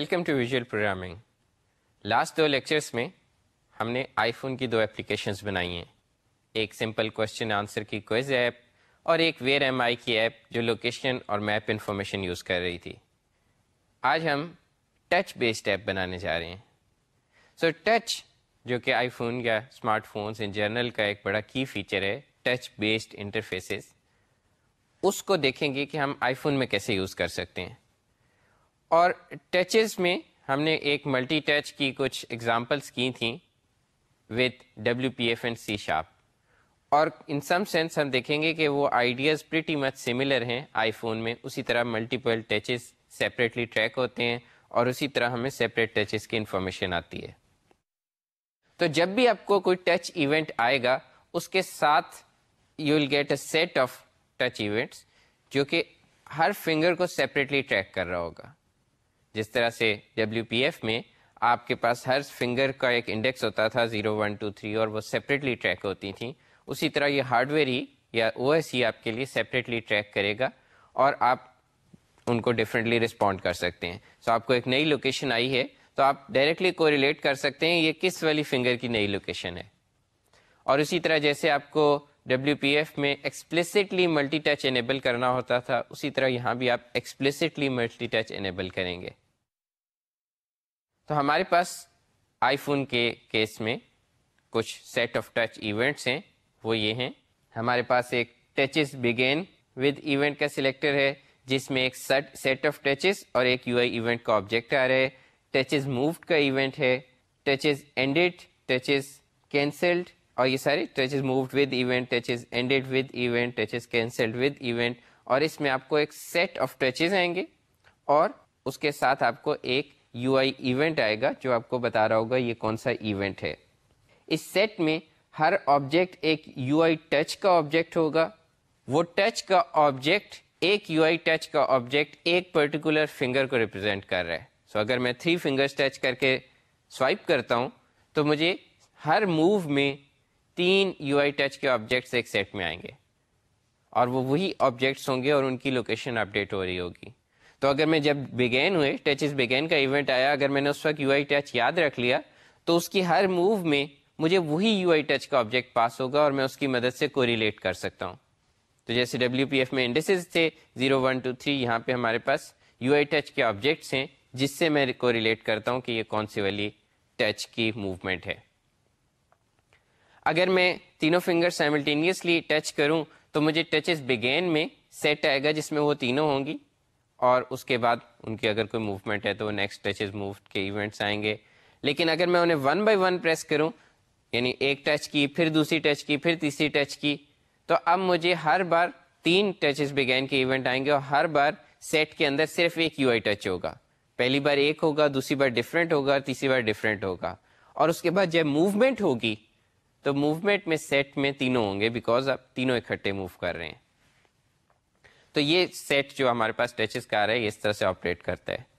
Welcome to visual programming last do lectures میں ہم نے آئی فون کی دو اپلیکیشنس بنائی ہیں۔ ایک سمپل کوشچن آنسر کی کوئز ایپ اور ایک ویئر ایم آئی کی ایپ جو لوکیشن اور میپ انفارمیشن یوز کر رہی تھی۔ آج ہم ٹچ بیسڈ ایپ بنانے جا رہے ہیں۔ سو so, ٹچ جو کہ آئی فون یا اسمارٹ فونس ان جنرل کا ایک بڑا کی فیچر ہے ٹچ بیسڈ انٹرفیسز اس کو دیکھیں گے کہ ہم آئی فون میں کیسے یوز کر سکتے ہیں۔ اور ٹچز میں ہم نے ایک ملٹی ٹچ کی کچھ ایگزامپلس کی تھیں with W P F and C sharp اور ان سم سینس ہم دیکھیں گے کہ وہ آئیڈیاز پریٹی مچ سملر ہیں آئی فون میں. اسی طرح ملٹیپل ٹچز سیپریٹلی ٹریک ہوتے ہیں اور اسی طرح ہمیں سیپریٹ ٹچز کی انفارمیشن آتی ہے. تو جب بھی آپ کو کوئی ٹچ ایونٹ آئے گا، اس کے ساتھ you will get a set of touch events جو کہ ہر فنگر کو سیپریٹلی ٹریک کر رہا ہوگا. جس طرح سے ڈبلیو پی ایف میں آپ کے پاس ہر فنگر کا ایک انڈیکس ہوتا تھا زیرو ون ٹو تھری اور وہ سیپریٹلی ٹریک ہوتی تھیں۔ اسی طرح یہ ہارڈ ویئر ہی یا او ایس ہی آپ کے لیے سیپریٹلی ٹریک کرے گا اور آپ ان کو ڈفرینٹلی رسپونڈ کر سکتے ہیں۔ سو so آپ کو ایک نئی لوکیشن آئی ہے۔ تو آپ ڈائریکٹلی کو ریلیٹ کر سکتے ہیں یہ کس والی فنگر کی نئی لوکیشن ہے۔ اور اسی طرح جیسے آپ کو ڈبلیو پی ایف میں ایکسپلسٹلی ملٹی ٹچ انیبل کرنا ہوتا تھا، اسی طرح یہاں بھی آپ ایکسپلسٹلی ملٹی ٹچ انیبل کریں گے۔ تو ہمارے پاس آئی فون کے کیس میں کچھ سیٹ آف ٹچ ایونٹس ہیں، وہ یہ ہیں۔ ہمارے پاس ایک ٹچز بگین ود ایونٹ کا سلیکٹر ہے، جس میں ایک سیٹ آف ٹچز اور ایک یو آئی ایونٹ کا آبجیکٹ آ رہا ہے۔ ٹچز مووڈ کا ایونٹ ہے ٹچز اینڈیڈ ٹچز کینسلڈ اور یہ سارے touches moved with event touches ended with event touches cancelled with event اور اس میں آپ کو ایک سیٹ آف ٹچز آئیں گے اور اس کے ساتھ آپ کو ایک یو آئی ایونٹ آئے گا جو آپ کو بتا رہا ہوگا یہ کون سا ایونٹ ہے۔ اس سیٹ میں ہر آبجیکٹ ایک یو آئی ٹچ کا آبجیکٹ ہوگا۔ وہ ٹچ کا آبجیکٹ ایک یو آئی ٹچ کا آبجیکٹ ایک پرٹیکولر فنگر کو ریپرزینٹ کر رہا ہے۔ سو so اگر میں تھری فنگرس ٹچ کر کے سوائپ کرتا ہوں تو مجھے ہر موو میں تین یو آئی ٹچ کے آبجیکٹس ایک سیٹ میں آئیں گے اور وہ وہی آبجیکٹس ہوں گے اور ان کی لوکیشن اپڈیٹ ہو رہی ہوگی۔ تو اگر میں جب بگین ہوئے، ٹچز بگین کا ایونٹ آیا، اگر میں نے اس وقت یو آئی ٹچ یاد رکھ لیا، تو اس کی ہر موو میں مجھے وہی یو آئی ٹچ کا آبجیکٹ پاس ہوگا اور میں اس کی مدد سے کو ریلیٹ کر سکتا ہوں۔ تو جیسے ڈبلیو پی ایف میں انڈیسز تھے، زیرو، ون، ٹو، تھری، یہاں پہ ہمارے پاس یو آئی ٹچ کے آبجیکٹس ہیں، جس سے میں کو ریلیٹ کرتا ہوں کہ یہ کون سی والی ٹچ کی موومنٹ ہے۔ اگر میں تینوں فنگر سائملٹینیسلی ٹچ کروں تو مجھے ٹچز بگین میں سیٹ آئے گا جس میں وہ تینوں ہوں گی اور اس کے بعد ان کی اگر کوئی موومنٹ ہے تو وہ نیکسٹ ٹچز موو کے ایونٹس آئیں گے۔ لیکن اگر میں انہیں ون بائی ون پریس کروں یعنی ایک ٹچ کی، پھر دوسری ٹچ کی، پھر تیسری ٹچ کی، تو اب مجھے ہر بار تین ٹچز بگین کے ایونٹ آئیں گے اور ہر بار سیٹ کے اندر صرف ایک یو آئی ٹچ ہوگا۔ پہلی بار ایک ہوگا، دوسری بار ڈفرینٹ ہوگا تیسری بار ڈفرینٹ ہوگا۔ اور اس کے بعد جب موومنٹ ہوگی تو موومنٹ میں سیٹ میں تینوں ہوں گے بیکاز آپ تینوں اکٹھے موو کر رہے ہیں۔ تو یہ سیٹ جو ہمارے پاس ٹچز کا آ رہا ہے اس طرح سے آپریٹ کرتا ہے۔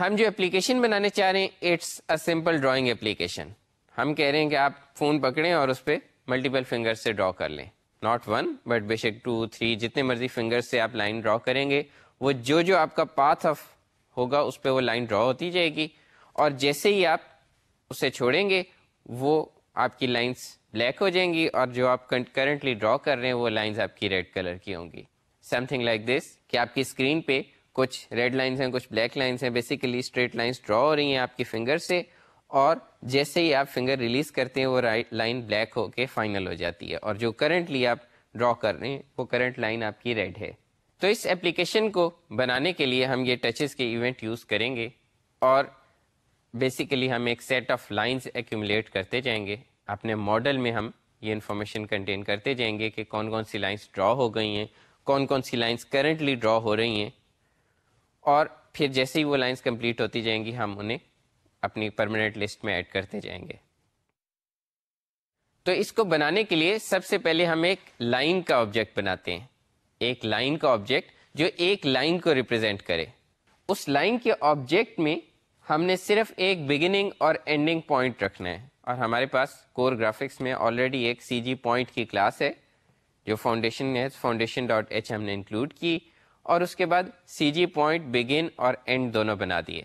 ہم جو اپلیکیشن بنانے چاہ رہے ہیں it's a simple drawing application ہم کہہ رہے ہیں کہ آپ فون پکڑیں اور اس پہ ملٹیپل فنگر سے ڈرا کر لیں۔ ناٹ ون بٹ بے شک ٹو تھری جتنے مرضی فنگر سے آپ لائن ڈرا کریں گے، وہ جو جو آپ کا پاتھ آف ہوگا، اس پہ وہ لائن ڈرا ہوتی جائے گی۔ اور جیسے ہی آپ اسے چھوڑیں گے، وہ آپ کی لائنس بلیک ہو جائیں گی اور جو آپ کرنٹلی ڈرا کر رہے ہیں وہ لائنز آپ کی ریڈ کلر کی ہوں گی۔ سم تھنگ لائک دس کہ آپ کی اسکرین پہ کچھ ریڈ لائنس ہیں، کچھ بلیک لائنس ہیں بیسیکلی اسٹریٹ لائنس ڈرا ہو رہی ہیں آپ کی فنگر سے اور جیسے ہی آپ فنگر ریلیز کرتے ہیں، وہ لائن بلیک ہو کے فائنل ہو جاتی ہے اور جو کرنٹلی آپ ڈرا کر رہے ہیں، وہ کرنٹ لائن آپ کی ریڈ ہے۔ تو اس ایپلیکیشن کو بنانے کے لیے ہم یہ ٹچز کے ایونٹ یوز کریں گے اور بیسیکلی ہم ایک سیٹ آف لائنس ایکومولیٹ کرتے جائیں گے۔ اپنے ماڈل میں ہم یہ انفارمیشن کنٹین کرتے جائیں گے کہ کون کون سی لائنس ڈرا ہو گئی ہیں، کون کون سی لائنس کرنٹلی ڈرا ہو رہی ہیں۔ اور پھر جیسے ہی وہ لائنس کمپلیٹ ہوتی جائیں گی، ہم انہیں اپنی پرماننٹ لسٹ میں ایڈ کرتے جائیں گے۔ تو اس کو بنانے کے لیے سب سے پہلے ہم ایک لائن کا آبجیکٹ بناتے ہیں۔ ایک لائن کا آبجیکٹ جو ایک لائن کو ریپرزینٹ کرے۔ اس لائن کے آبجیکٹ میں ہم نے صرف ایک بگننگ اور اینڈنگ پوائنٹ رکھنا ہے اور ہمارے پاس کور گرافکس میں آلریڈی ایک سی جی پوائنٹ کی کلاس ہے جو فاؤنڈیشن ہے فاؤنڈیشن ڈاٹ ایچ ہم نے انکلوڈ کی اور اس کے بعد سی جی پوائنٹ بگن اور اینڈ دونوں بنا دیے۔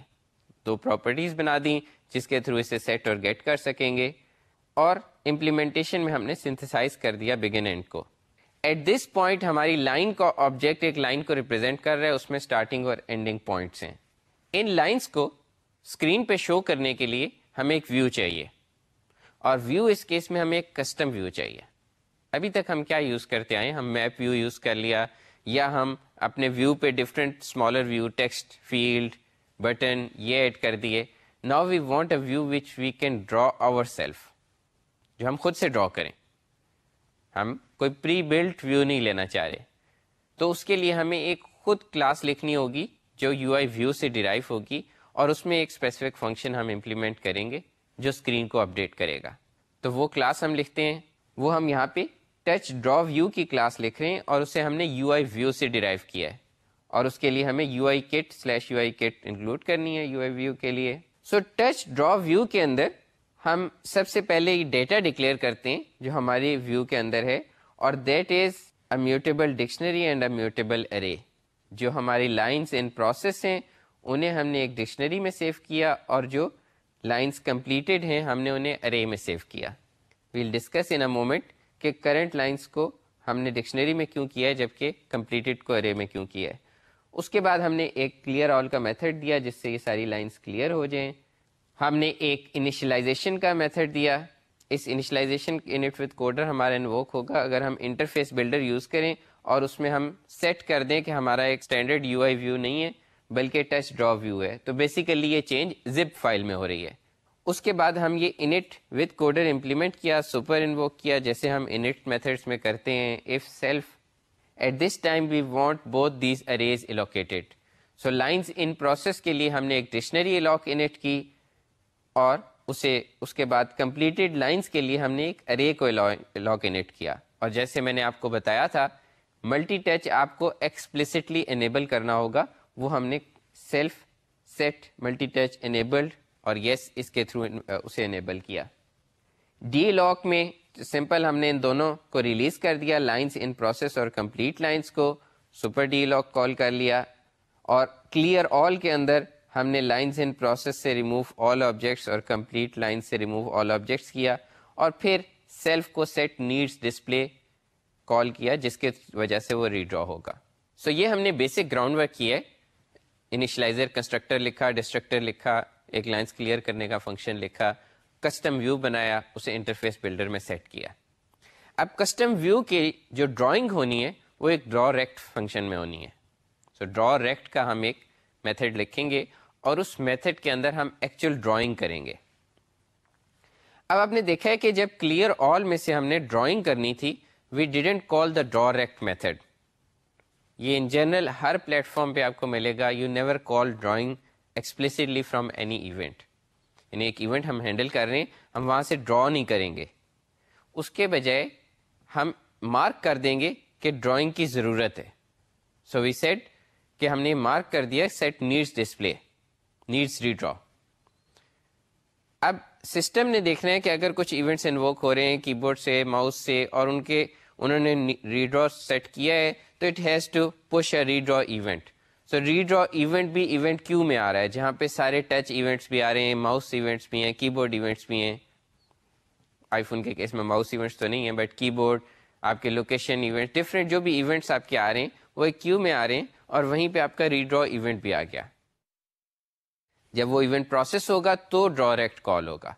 دو پراپرٹیز بنا دی جس کے تھرو اسے سیٹ اور گیٹ کر سکیں گے اور امپلیمنٹیشن میں ہم نے سنتھسائز کر دیا بگن اینڈ کو۔ ایٹ دس پوائنٹ ہماری لائن کا آبجیکٹ ایک لائن کو ریپرزینٹ کر رہا ہے، اس میں اسٹارٹنگ اور اینڈنگ پوائنٹس ہیں۔ ان لائنس کو اسکرین پہ شو کرنے کے لیے ہمیں ایک ویو چاہیے۔ اور ویو اس کیس میں ہمیں ایک کسٹم ویو چاہیے۔ ابھی تک ہم کیا یوز کرتے آئے ہم میپ ویو یوز کر لیا یا ہم اپنے ویو پہ different smaller view text field button یہ ایڈ کر دیے۔ Now we want a view which we can draw ourselves جو ہم خود سے ڈرا کریں۔ ہم کوئی پری بلٹ ویو نہیں لینا چاہ رہے۔ تو اس کے لیے ہمیں ایک خود کلاس لکھنی ہوگی جو یو آئی ویو سے ڈیرائیو ہوگی۔ اور اس میں ایک اسپیسیفک فنکشن ہم امپلیمنٹ کریں گے جو اسکرین کو اپڈیٹ کرے گا۔ تو وہ کلاس ہم لکھتے ہیں، وہ ہم یہاں پہ ٹچ ڈرا ویو کی کلاس لکھ رہے ہیں اور اسے ہم نے یو آئی ویو سے ڈیرائیو کیا ہے۔ اور اس کے لیے ہمیں U I kit slash U I kit include کرنی ہے یو آئی ویو کے لیے۔ سو ٹچ ڈرا ویو کے اندر ہم سب سے پہلے یہ ڈیٹا ڈکلیئر کرتے ہیں جو ہماری ویو کے اندر ہے۔ اور that is a mutable dictionary and a mutable array جو ہماری لائنس ان پروسیس ہیں۔ انہیں ہم نے ایک ڈکشنری میں سیو کیا اور جو لائنس کمپلیٹیڈ ہیں، ہم نے انہیں ارے میں سیو کیا۔ We'll discuss in a moment کہ کرنٹ لائنس کو ہم نے ڈکشنری میں کیوں کیا ہے، جبکہ کمپلیٹیڈ کو ارے میں کیوں کیا ہے۔ اس کے بعد ہم نے ایک کلیئر آل کا میتھڈ دیا، جس سے یہ ساری لائنس کلیئر ہو جائیں۔ ہم نے ایک انیشلائزیشن کا میتھڈ دیا۔ اس انیشلائزیشن انٹ وتھ کوڈر ہمارا انووک ہوگا۔ اگر ہم انٹرفیس بلڈر یوز کریں اور اس میں ہم سیٹ کر دیں کہ ہمارا ایک اسٹینڈرڈ یو آئی ویو نہیں ہے بلکہ ٹچ ڈرا ویو ہے۔ تو بیسیکلی یہ چینج زپ فائل میں ہو رہی ہے۔ اس کے بعد ہم یہ انٹ وتھ کوڈر امپلیمنٹ کیا سپر انووک کیا، جیسے ہم انٹ میتھڈس میں کرتے ہیں۔ If self at this time we want both these arrays allocated so lines in process کے لیے ہم نے ایک ڈکشنری الاک انٹ کی اور اسے، اس کے بعد کمپلیٹیڈ لائنس کے لیے ہم نے ایک ارے کو الاک انٹ کیا۔ اور جیسے میں نے آپ کو بتایا تھا ملٹی ٹچ آپ کو ایکسپلسٹلی انیبل کرنا ہوگا۔ وہ ہم نے self set multi touch enabled اور یس yes, اس کے تھرو uh, اسے انیبل کیا۔ ڈی لاک میں سمپل ہم نے ان دونوں کو ریلیز کر دیا لائنس ان پروسیس اور کمپلیٹ لائنس کو۔ سپر ڈی لاک کال کر لیا اور کلیئر آل کے اندر ہم نے لائنس ان پروسیس سے ریموو آل آبجیکٹس اور کمپلیٹ لائن سے ریموو آل آبجیکٹس کیا اور پھر سیلف کو سیٹ نیڈس ڈسپلے کال کیا جس کے وجہ سے وہ ریڈرا ہوگا۔ سو so یہ ہم نے بیسک گراؤنڈ ورک کیا ہے۔ انیشلائزر کنسٹرکٹر لکھا ڈسٹرکٹر لکھا ایک لائنس کلیئر کرنے کا فنکشن لکھا کسٹم ویو بنایا اسے انٹرفیس بلڈر میں سیٹ کیا اب کسٹم ویو کی جو ڈرائنگ ہونی ہے وہ ایک ڈرا ریکٹ فنکشن میں ہونی ہے سو ڈرا ریکٹ کا ہم ایک میتھڈ لکھیں گے اور اس میتھڈ کے اندر ہم ایکچوئل ڈرائنگ کریں گے اب آپ نے دیکھا ہے کہ جب کلیئر آل میں سے ہم نے ڈرائنگ کرنی تھی we didn't call the draw rect method یہ ان جنرل ہر پلیٹ فارم پہ آپ کو ملے گا. You never call drawing explicitly from any event یعنی ایک ایونٹ ہم ہینڈل کر رہے ہیں، ہم وہاں سے ڈرا نہیں کریں گے. اس کے بجائے ہم مارک کر دیں گے کہ ڈرائنگ کی ضرورت ہے. سو وی سیٹ کہ ہم نے مارک کر دیا set needs display needs redraw اب سسٹم نے دیکھنا ہے کہ اگر کچھ ایونٹس انووک ہو رہے ہیں کی بورڈ سے ماؤس سے، اور ان کے، انہوں نے ری ڈرا سیٹ کیا ہے تو it has to push a redraw event so redraw event بھی ایونٹ کیو میں آ رہا ہے؟ جہاں پہ سارے ٹچ ایونٹس بھی آ رہے ہیں ماؤس ایونٹس بھی ہیں کی بورڈ ایونٹس بھی ہیں۔ آئی فون کے کیس میں ماؤس ایونٹس تو نہیں ہیں بٹ کی بورڈ آپ کے لوکیشن ایونٹ ڈفرینٹ جو بھی ایونٹس آپ کے آ رہے ہیں، وہ ایک کیو میں آ رہے ہیں اور وہیں پہ آپ کا ری ڈرا ایونٹ بھی آ گیا۔ جب وہ ایونٹ پروسیس ہوگا تو ڈرا ریکٹ کال ہوگا۔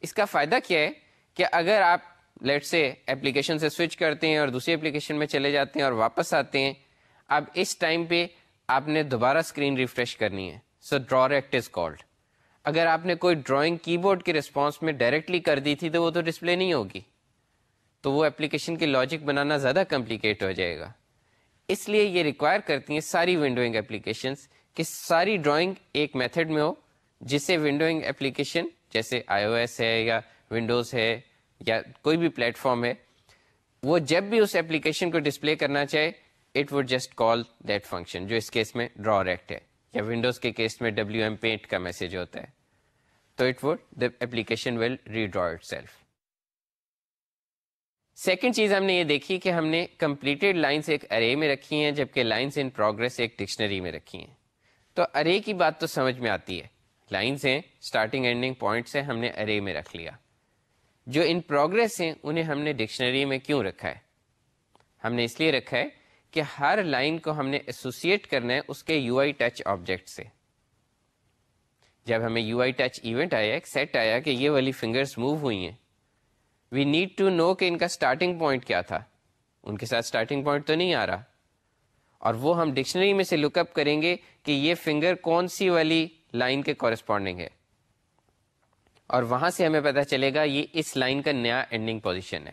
اس کا فائدہ کیا ہے کہ اگر آپ لیٹ سے اپلیکیشن سے سوئچ کرتے ہیں اور دوسری اپلیکیشن میں چلے جاتے ہیں اور واپس آتے ہیں، اب اس ٹائم پہ آپ نے دوبارہ اسکرین ریفریش کرنی ہے۔ سو ڈرا ریکٹ از کالڈ اگر آپ نے کوئی ڈرائنگ کی بورڈ کے ریسپانس میں ڈائریکٹلی کر دی تھی تو وہ تو ڈسپلے نہیں ہوگی۔ تو وہ اپلیکیشن کی لاجک بنانا زیادہ کمپلیکیٹ ہو جائے گا۔ اس لیے یہ ریکوائر کرتی ہیں ساری ونڈوئنگ اپلیکیشنس کہ ساری ڈرائنگ ایک میتھڈ میں ہو، جسے ونڈوئنگ اپلیکیشن جیسے آئی او ایس ہے یا ونڈوز ہے یا کوئی بھی پلیٹ فارم ہے، وہ جب بھی اس اپلیکیشن کو ڈسپلے کرنا چاہے it would just call that function جو اس کیس میں ڈرا ریکٹ ہے۔ یا ونڈوز کے کیس میں ڈبلو ایم پینٹ کا میسج ہوتا ہے۔ تو it would the application will redraw itself second چیز ہم نے یہ دیکھی کہ ہم نے کمپلیٹیڈ لائنس ایک ارے میں رکھی ہیں، جبکہ لائنس ان پروگرس ایک ڈکشنری میں رکھی ہیں۔ تو ارے کی بات تو سمجھ میں آتی ہے۔ لائنس ہیں اسٹارٹنگ اینڈنگ پوائنٹ سے ہم نے ارے میں رکھ لیا۔ جو ان پروگرس ہیں، انہیں ہم نے ڈکشنری میں کیوں رکھا ہے؟ ہم نے اس لیے رکھا ہے کہ ہر لائن کو ہم نے ایسوسیٹ کرنا ہے اس کے یو آئی ٹچ آبجیکٹ سے۔ جب ہمیں یو آئی ٹچ ایونٹ آیا، ایک سیٹ آیا کہ یہ والی فنگرس موو ہوئی ہیں۔ وی نیڈ ٹو نو کہ ان کا اسٹارٹنگ پوائنٹ کیا تھا۔ ان کے ساتھ اسٹارٹنگ پوائنٹ تو نہیں آ رہا۔ اور وہ ہم ڈکشنری میں سے لک اپ کریں گے کہ یہ فنگر کون سی والی لائن کے کورسپونڈنگ ہے۔ اور وہاں سے ہمیں پتا چلے گا یہ اس لائن کا نیا اینڈنگ پوزیشن ہے۔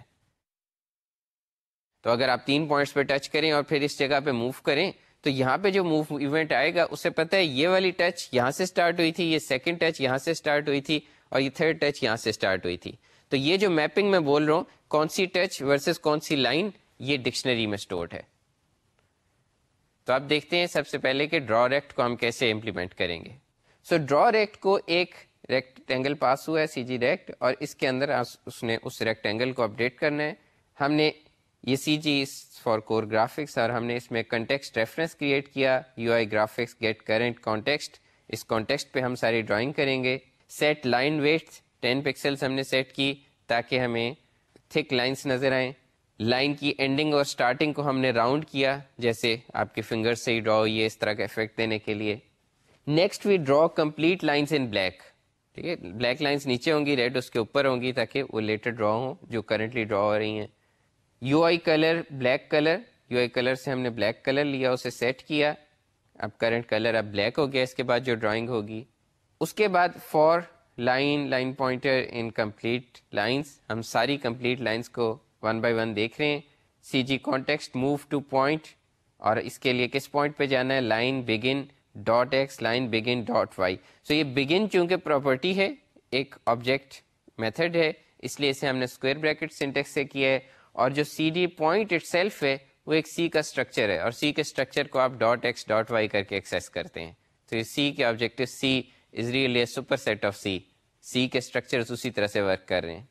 تو اگر آپ تین پوائنٹس پہ ٹچ کریں اور پھر اس جگہ پہ موو کریں، تو یہاں پہ جو موو ایونٹ آئے گا، اسے پتا ہے یہ والی ٹچ یہاں سے اسٹارٹ ہوئی تھی، یہ سیکنڈ ٹچ یہاں سے اسٹارٹ ہوئی تھی اور یہ تھرڈ ٹچ یہاں سے اسٹارٹ ہوئی تھی۔ تو یہ جو میپنگ میں بول رہا ہوں، کون سی ٹچ ورسز کون سی لائن یہ ڈکشنری میں اسٹورڈ ہے۔ تو آپ دیکھتے ہیں سب سے پہلے کہ ڈرا ریکٹ کو ہم کیسے امپلیمنٹ کریں گے۔ سو ڈرا ریکٹ کو ایک ریکٹینگل پاس ہوا ہے سی جی ریکٹ اور اس کے اندر اس نے اس ریکٹینگل کو اپڈیٹ کرنا ہے ہم نے یہ سی جی فار کور گرافکس اور ہم نے اس میں کنٹیکسٹ ریفرنس کریٹ کیا U I graphics get current context us context پہ ہم ساری ڈرائنگ کریں گے set line width ten pixels ہم نے سیٹ کی تاکہ ہمیں تھک لائنس نظر آئیں لائن کی اینڈنگ اور اسٹارٹنگ کو ہم نے راؤنڈ کیا جیسے آپ کے فنگر سے ہی ڈرا ہوئی ہے اس طرح کا افیکٹ دینے کے لیے next we draw complete lines in black ٹھیک ہے بلیک لائنس نیچے ہوں گی ریڈ اس کے اوپر ہوں گی تاکہ وہ لیٹر ڈرا ہوں، جو کرنٹلی ڈرا ہو رہی ہیں۔ U I color black color U I color سے ہم نے بلیک کلر لیا، اسے سیٹ کیا۔ اب کرنٹ کلر اب بلیک ہو گیا، اس کے بعد جو ڈرائنگ ہوگی۔ اس کے بعد for line line pointer in complete lines ہم ساری کمپلیٹ لائنس کو ون بائی ون دیکھ رہے ہیں۔ C G context move to point اور اس کے لیے کس پوائنٹ پہ جانا ہے؟ Line begin dot X line begin dot Y so یہ بگن چونکہ پراپرٹی ہے، ایک آبجیکٹ میتھڈ ہے، اس لیے اسے ہم نے اسکوئر بریکٹ سینٹیکس سے کیا ہے اور جو C D point itself ہے، وہ ایک سی کا اسٹرکچر ہے اور سی کے اسٹرکچر کو آپ ڈاٹ ایکس ڈاٹ وائی کر کے ایکسیس کرتے ہیں. تو یہ سی کے objective C is really superset of C C کے اسٹرکچر اسی طرح سے ورک کر رہے ہیں.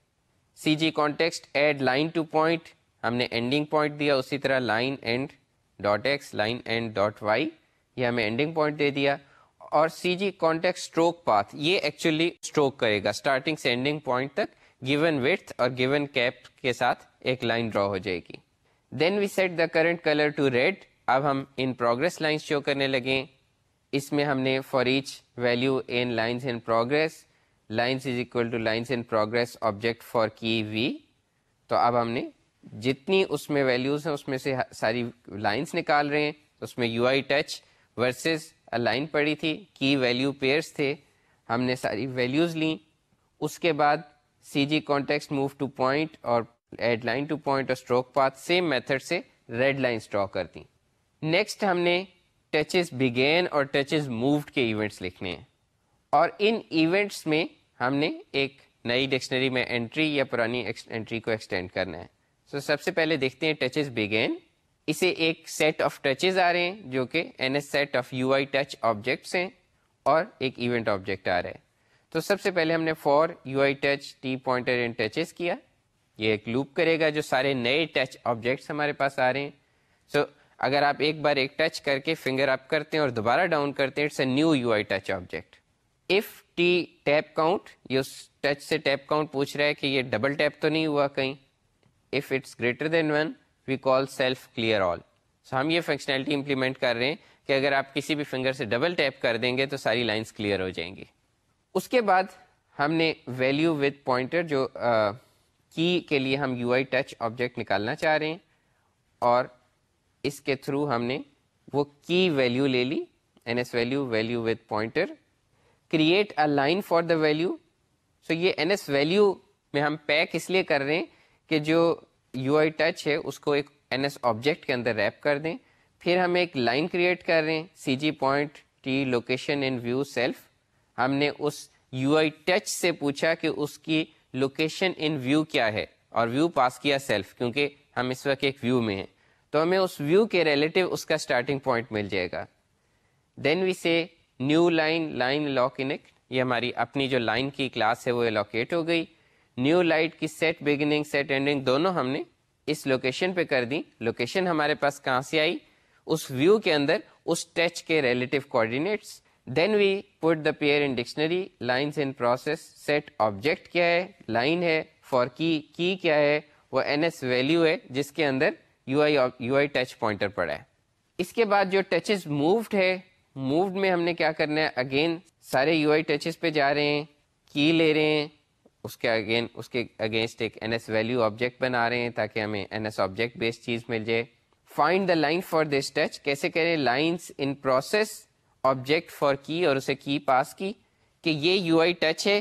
C G context add line to point ہم نے اینڈنگ پوائنٹ دیا، اسی طرح line end dot X line end dot Y یہ ہمیں اینڈنگ پوائنٹ دے دیا اور C G contact stroke path یہ ایکچولی اسٹروک کرے گا۔ اسٹارٹنگ سے اینڈنگ پوائنٹ تک گیون وتھ اور گیون کیپ کے ساتھ ایک لائن ڈرا ہو جائے گی۔ Then we set the current color to red اب ہم ان پروگرس لائن شو کرنے لگے۔ اس میں ہم نے for each value in lines in progress lines is equal to lines in progress object for key we تو اب ہم نے جتنی اس میں ویلیوز ہیں، اس میں سے ساری لائنس نکال رہے ہیں۔ اس میں U I touch versus line پڑی تھی کی ویلیو پیئرس تھے ہم نے ساری ویلیوز لیں اس کے بعد C G context move to point اور ایڈ لائن ٹو پوائنٹ اور اسٹروک پاتھ سیم میتھڈ سے ریڈ لائن ڈرا کر دی نیکسٹ ہم نے ٹچز بگین اور ٹچز مووڈ کے ایونٹس لکھنے ہیں اور ان ایونٹس میں ہم نے ایک نئی ڈکشنری میں انٹری یا پرانی انٹری کو ایکسٹینڈ کرنا ہے سو so, سب سے پہلے دیکھتے ہیں ٹچز بگین اسے ایک سیٹ آف ٹچز آ رہے ہیں جو کہ N S set of U I touch objects ہیں اور ایک ایونٹ آبجیکٹ آ رہا ہے۔ تو سب سے پہلے ہم نے for U I touch T pointer in touches کیا۔ یہ ایک لوپ کرے گا جو سارے نئے ٹچ آبجیکٹس ہمارے پاس آ رہے ہیں۔ سو so, اگر آپ ایک بار ایک ٹچ کر کے فنگر اپ کرتے ہیں اور دوبارہ ڈاؤن کرتے ہیں it's a new U I touch object if T tap count یہ اس ٹچ سے ٹیپ کاؤنٹ پوچھ رہا ہے کہ یہ ڈبل ٹیپ تو نہیں ہوا کہیں۔ If it's greater than one we call self clear all so ہم یہ فنکشنلٹی امپلیمنٹ کر رہے ہیں کہ اگر آپ کسی بھی فنگر سے ڈبل ٹیپ کر دیں گے تو ساری لائنس کلیئر ہو جائیں گی. اس کے بعد ہم نے ویلیو وتھ پوائنٹر جو کی کے لیے ہم یو آئی ٹچ آبجیکٹ نکالنا چاہ رہے ہیں اور اس کے تھرو ہم نے وہ کی ویلیو لے لی N S value value with pointer create a line for the value so یہ این ایس ویلیو میں ہم پیک اس لیے کر رہے ہیں کہ جو یو آئی ٹچ ہے، اس کو ایک این ایس آبجیکٹ کے اندر ریپ کر دیں۔ پھر ہم ایک لائن کریٹ کر رہے ہیں C G point T location in view self ہم نے اس یو آئی ٹچ سے پوچھا کہ اس کی لوکیشن ان ویو کیا ہے، اور ویو پاس کیا سیلف کیونکہ ہم اس وقت ایک ویو میں ہیں۔ تو ہمیں اس ویو کے ریلیٹو اس کا اسٹارٹنگ پوائنٹ مل جائے گا۔ Then we say new line line alloc init یہ ہماری اپنی جو لائن کی کلاس ہے، وہ الوکیٹ ہو گئی۔ نیو لائٹ کی سیٹ بگننگ سیٹ اینڈنگ دونوں ہم نے اس لوکیشن پہ کر دی لوکیشن ہمارے پاس کہاں سے آئی؟ اس ویو کے اندر، اس ٹچ کے relative coordinates then we put the pair in dictionary lines in process set object کیا ہے؟ لائن ہے۔ فار کی کی کیا ہے؟ وہ این ایس ویلیو ہے، جس کے اندر U I U I touch pointer پڑا ہے۔ اس کے بعد جو ٹچز مووڈ ہے مووڈ میں ہم نے کیا کرنا ہے؟ اگین سارے یو آئی ٹچز پہ جا رہے ہیں کی لے رہے ہیں۔ اس کے اگین اس کے اگینسٹ ایک این ایس ویلیو آبجیکٹ بنا رہے ہیں تاکہ ہمیں این ایس آبجیکٹ بیسڈ چیز مل جائے۔ Find the line for this touch کیسے کریں؟ Lines in process object for key اور اسے کی پاس کی کہ یہ یو آئی ٹچ ہے،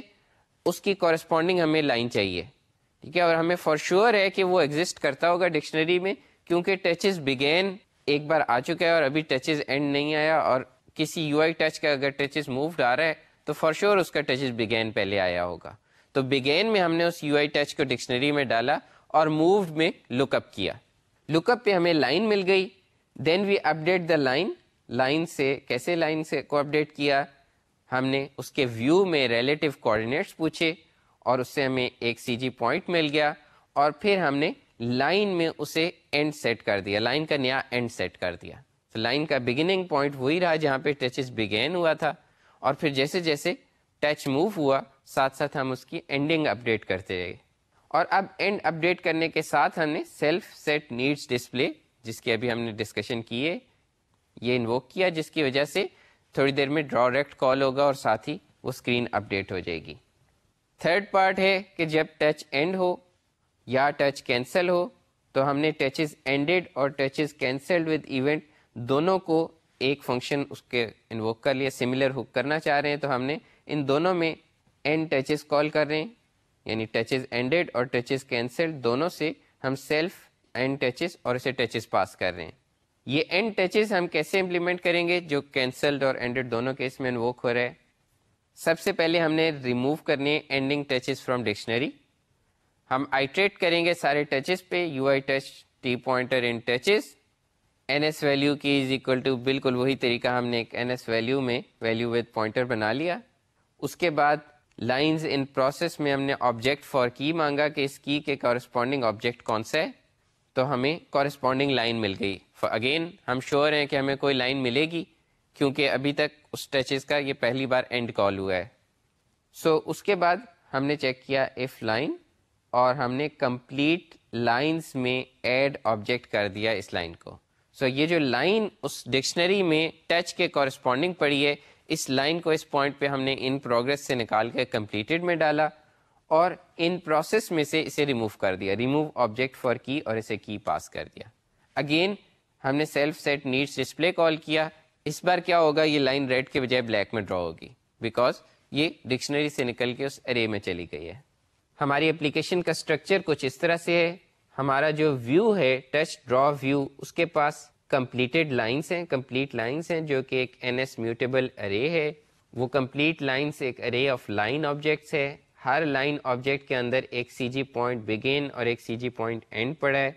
اس کی کورسپونڈنگ ہمیں لائن چاہیے۔ ٹھیک ہے؟ اور ہمیں فار شیور ہے کہ وہ ایگزٹ کرتا ہوگا ڈکشنری میں، کیونکہ ٹچز بگین ایک بار آ چکا ہے اور ابھی ٹچز اینڈ نہیں آیا۔ اور کسی یو آئی ٹچ کا اگر ٹچز مووڈ آ رہا ہے، تو فار شیور اس کا ٹچز بگین پہلے آیا ہوگا۔ تو بگین میں ہم نے اس یو آئی ٹچ کو ڈکشنری میں ڈالا اور مووڈ میں لک اپ کیا۔ لک اپ پہ ہمیں لائن مل گئی۔ Then we update the line line سے کیسے لائن سے کو اپڈیٹ کیا؟ ہم نے اس کے ویو میں ریلیٹو کوآڈینیٹس پوچھے اور اس سے ہمیں ایک سی جی پوائنٹ مل گیا اور پھر ہم نے لائن میں اسے اینڈ سیٹ کر دیا۔ لائن کا نیا اینڈ سیٹ کر دیا۔ تو لائن کا بگننگ پوائنٹ وہی رہا جہاں پہ ٹچز بگین ہوا تھا اور پھر جیسے جیسے ٹچ موو ہوا ساتھ ساتھ ہم اس کی اینڈنگ اپڈیٹ کرتے رہے۔ اور اب اینڈ اپڈیٹ کرنے کے ساتھ ہم نے سیلف سیٹ نیڈس ڈسپلے جس کی ابھی ہم نے ڈسکشن کی ہے، یہ انووک کیا، جس کی وجہ سے تھوڑی دیر میں ڈائریکٹ کال ہوگا اور ساتھ ہی وہ اسکرین اپڈیٹ ہو جائے گی۔ تھرڈ پارٹ ہے کہ جب ٹچ اینڈ ہو یا ٹچ کینسل ہو، تو ہم نے ٹچز اینڈیڈ اور ٹچز کینسلڈ ود ایونٹ دونوں کو ایک فنکشن اس کے انووک کر لیا۔ سملر ہک کرنا چاہ رہے ہیں، تو ہم نے ان دونوں میں اینڈ ٹچز کال کر رہے ہیں یعنی ٹچز اینڈیڈ اور ٹچز کینسلڈ دونوں سے ہم سیلف اینڈ ٹچز اور اسے ٹچز پاس کر رہے ہیں۔ یہ اینڈ ٹچز ہم کیسے امپلیمنٹ کریں گے؟ جو کینسلڈ اور اینڈیڈ دونوں کے اس میں انووک ہو رہا ہے۔ سب سے پہلے ہم نے ریموو کرنے اینڈنگ ٹچز فرام ڈکشنری ہم آئیٹریٹ کریں گے سارے ٹچز پہ U I touch T pointer in touches N S value key is equal to بالکل وہی طریقہ ہم نے ایک این ایس ویلیو میں ویلیو ود پوائنٹر بنا لیا۔ اس کے بعد لائنز ان پروسیس میں ہم نے آبجیکٹ فار کی مانگا کہ اس کی کے کورسپونڈنگ آبجیکٹ کون سا ہے تو ہمیں کورسپونڈنگ لائن مل گئی۔ اگین ہم شیور ہیں کہ ہمیں کوئی لائن ملے گی کیونکہ ابھی تک اس ٹچز کا یہ پہلی بار اینڈ کال ہوا ہے۔ سو so, اس کے بعد ہم نے چیک کیا ایف لائن اور ہم نے کمپلیٹ لائنس میں ایڈ آبجیکٹ کر دیا اس لائن کو۔ سو so, یہ جو لائن اس ڈکشنری میں ٹچ کے کورسپونڈنگ پڑی ہے اس لائن کو اس پوائنٹ پہ ہم نے ان پروگرس سے نکال کے کمپلیٹڈ میں ڈالا اور ان پروسیس میں سے اسے ریموو کر دیا۔ ریموو آبجیکٹ فار کی اور اسے کی پاس کر دیا۔ اگین ہم نے self set needs display call کیا۔ اس بار کیا ہوگا؟ یہ لائن ریڈ کے بجائے بلیک میں ڈرا ہوگی۔ بیکاز یہ ڈکشنری سے نکل کے اس ارے میں چلی گئی ہے۔ ہماری اپلیکیشن کا اسٹرکچر کچھ اس طرح سے ہے۔ ہمارا جو ویو ہے ٹچ ڈرا ویو اس کے پاس کمپلیٹڈ لائنس ہیں کمپلیٹ لائنس ہیں جو کہ ایک این ایس میوٹیبل ارے ہے۔ وہ کمپلیٹ لائنس ایک ارے آف لائن آبجیکٹس ہے۔ ہر لائن آبجیکٹ کے اندر ایک سی جی پوائنٹ بگین اور ایک سی جی پوائنٹ اینڈ پڑا ہے۔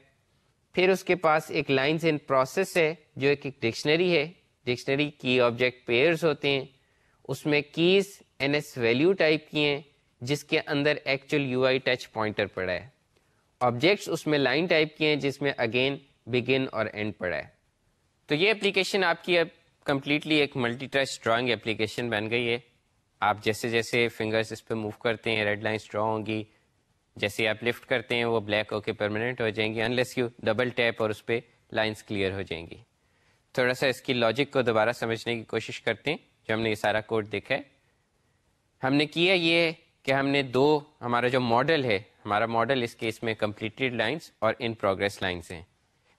پھر اس کے پاس ایک لائنس ان پروسیس ہے جو ایک ایک ڈکشنری ہے۔ ڈکشنری کی آبجیکٹ پیئرز ہوتے ہیں۔ اس میں keys N S value type کی ہیں، جس کے اندر actual U I touch pointer پڑا ہے۔ آبجیکٹس اس میں لائن ٹائپ کی ہیں، جس میں اگین بگن اور اینڈ پڑا ہے۔ تو یہ اپلیکیشن آپ کی اب کمپلیٹلی ایک ملٹی ٹچ ڈرائنگ اپلیکیشن بن گئی ہے۔ آپ جیسے جیسے فنگرس اس پہ موو کرتے ہیں ریڈ لائنس ڈرا ہوں گی، جیسے آپ لفٹ کرتے ہیں، وہ بلیک ہو کے پرماننٹ ہو جائیں گی انلیس یو ڈبل ٹیپ اور اس پہ لائنس کلیئر ہو جائیں گی۔ تھوڑا سا اس کی لاجک کو دوبارہ سمجھنے کی کوشش کرتے ہیں، جو ہم نے یہ سارا کوڈ دیکھا ہے۔ ہم نے کیا یہ کہ ہم نے دو، ہمارا جو ماڈل ہے، ہمارا ماڈل اس کیس میں کمپلیٹیڈ لائنس اور ان پروگرس لائنس ہیں۔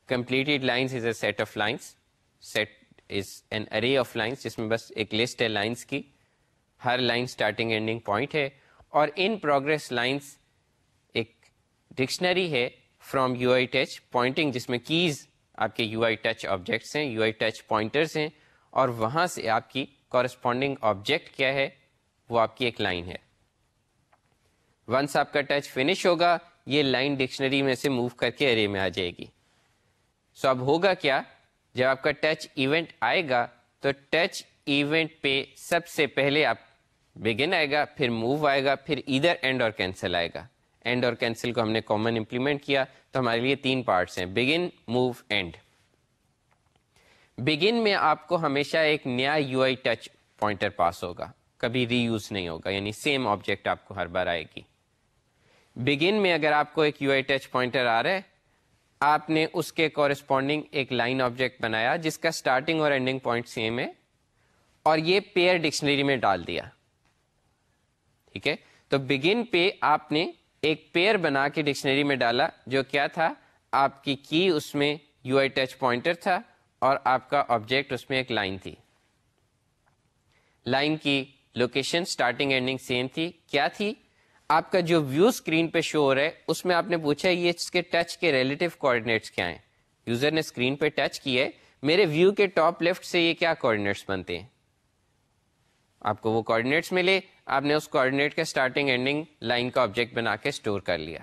Completed lines is a set of lines set is an array of lines جس میں بس ایک لسٹ ہے لائنس کی۔ ہر لائن اسٹارٹنگ اینڈنگ پوائنٹ ہے اور ان پروگرس لائنس ایک ڈکشنری ہے from U I touch pointing جس میں کیز آپ کے یو آئی ٹچ آبجیکٹس ہیں یو آئی ٹچ پوائنٹرس ہیں اور وہاں سے آپ کی کورسپونڈنگ آبجیکٹ کیا ہے، وہ آپ کی ایک لائن ہے۔ ونس آپ کا ٹچ فنش ہوگا، یہ لائن ڈکشنری میں سے موو کر کے ارے میں آ جائے گی۔ سو so اب ہوگا کیا؟ جب آپ کا ٹچ ایونٹ آئے گا، تو ٹچ ایونٹ پہ سب سے پہلے آپ بگن آئے گا، پھر موو آئے گا، پھر ادھر اینڈ اور کینسل آئے گا۔ اینڈ اور کینسل کو ہم نے کامن امپلیمنٹ کیا، تو ہمارے لیے تین پارٹس ہیں، بگن، موو، اینڈ۔ بگن میں آپ کو ہمیشہ ایک نیا U I touch pointer pass ہوگا، کبھی ری یوز نہیں ہوگا یعنی سیم آبجیکٹ آپ کو ہر بار آئے گی۔ بگن میں اگر آپ کو ایک یو آئی ٹچ پوائنٹر آ رہا ہے آپ نے اس کے کورسپونڈنگ ایک لائن آبجیکٹ بنایا جس کا اسٹارٹنگ اور اینڈنگ پوائنٹ سیم ہے اور یہ پیئر ڈکشنری میں ڈال دیا۔ ٹھیک ہے؟ تو بگن پہ آپ نے ایک پیئر بنا کے ڈکشنری میں ڈالا جو کیا تھا؟ آپ کی کی اس میں یو آئی ٹچ پوائنٹر تھا اور آپ کا آبجیکٹ اس میں ایک لائن تھی۔ لائن کی لوکیشن اسٹارٹنگ اینڈنگ سیم تھی۔ کیا تھی؟ آپ کا جو ویو اسکرین پہ شو ہو رہا ہے، اس میں آپ نے پوچھا یہ اس کے ٹچ کے ریلیٹو کوآڈینیٹس کیا ہیں؟ یوزر نے اسکرین پہ ٹچ کیا ہے۔ میرے ویو کے ٹاپ لیفٹ سے یہ کیا کوآڈینیٹس بنتے ہیں؟ آپ کو وہ کوآڈینیٹس ملے۔ آپ نے اس کوآڈینیٹ کے اسٹارٹنگ اینڈنگ لائن کا آبجیکٹ بنا کے اسٹور کر لیا۔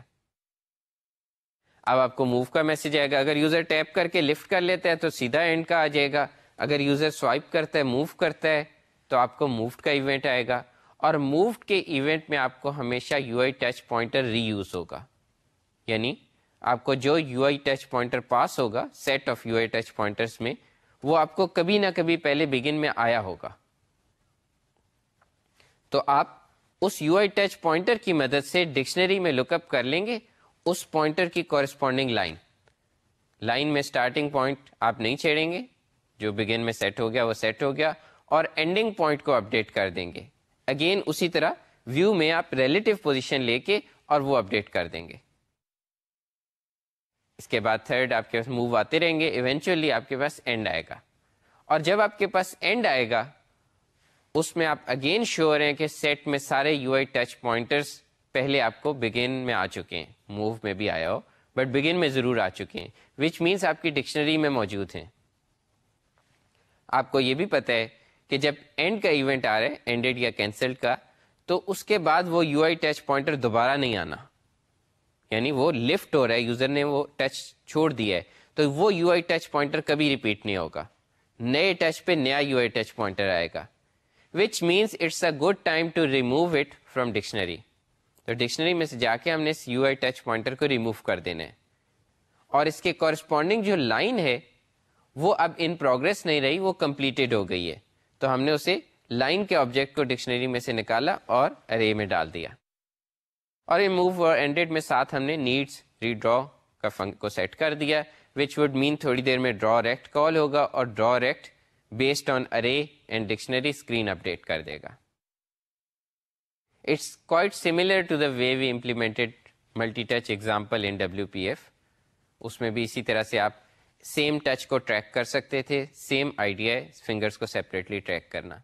اب آپ کو موو کا میسج آئے گا۔ اگر یوزر ٹیپ کر کے لفٹ کر لیتا ہے تو سیدھا اینڈ کا آ جائے گا۔ اگر یوزر سوائپ کرتا ہے موو کرتا ہے، تو آپ کو مووڈ کا ایونٹ آئے گا۔ اور مووڈ کے ایونٹ میں آپ کو ہمیشہ U I touch pointer reuse ہوگا۔ یعنی آپ کو جو U I touch pointer pass ہوگا set of U I touch pointers میں، وہ آپ کو کبھی نہ کبھی پہلے بگن میں آیا ہوگا۔ تو آپ اس یو آئی ٹچ پوائنٹر کی مدد سے ڈکشنری میں لک اپ کر لیں گے، اس پوائنٹر کی کورسپونڈنگ لائن لائن میں اسٹارٹنگ پوائنٹ آپ نہیں چھیڑیں گے، جو بگن میں سیٹ ہو گیا، وہ سیٹ ہو گیا، اور اینڈنگ پوائنٹ کو اپڈیٹ کر دیں گے۔ اگین اسی طرح ویو میں آپ ریلیٹو پوزیشن لے کے اور وہ اپڈیٹ کر دیں گے۔ اس کے بعد تھرڈ آپ کے پاس موو آتے رہیں گے ایونچولی آپ کے پاس اینڈ آئے گا۔ اور جب آپ کے پاس اینڈ آئے گا، اس میں آپ اگین شیور ہیں کہ سیٹ میں سارے یو آئی ٹچ پوائنٹرس پہلے آپ کو بگن میں آ چکے ہیں۔ موو میں بھی آیا ہو بٹ بگن میں ضرور آ چکے ہیں وچ مینس آپ کی ڈکشنری میں موجود ہیں۔ آپ کو یہ بھی پتہ ہے کہ جب اینڈ کا ایونٹ آ رہا ہے اینڈیڈ یا کینسلڈ کا، تو اس کے بعد وہ یو آئی ٹچ پوائنٹر دوبارہ نہیں آنا. یعنی وہ لفٹ ہو رہا ہے یوزر نے وہ ٹچ چھوڑ دیا ہے، تو وہ یو آئی ٹچ پوائنٹر کبھی ریپیٹ نہیں ہوگا. نئے ٹچ پہ نیا یو آئی ٹچ پوائنٹر آئے گا. Which means it's a good time to remove it from dictionary تو ڈکشنری میں سے جا کے ہم نے اس یو آئی ٹچ پوائنٹر کو ریموو کر دینا ہے اور اس کے کورسپونڈنگ جو لائن ہے، وہ اب ان پروگرس نہیں رہی، وہ کمپلیٹیڈ ہو گئی ہے. تو ہم نے اسے لائن کے آبجیکٹ کو ڈکشنری میں سے نکالا اور ارے میں ڈال دیا۔ اور یہ موو اور اینڈیڈ میں ساتھ ہم نے نیڈس ری ڈرا کا فنک کو سیٹ کر دیا وچ وڈ مین تھوڑی دیر میں ڈرا ریکٹ کال ہوگا اور draw rect based on array and dictionary screen update کر دے گا۔ It's quite similar to the way we implemented multi touch example in W P F اس میں بھی اسی طرح سے آپ سیم ٹچ کو ٹریک کر سکتے تھے سیم آئیڈیا ہے فنگرس کو سیپریٹلی ٹریک کرنا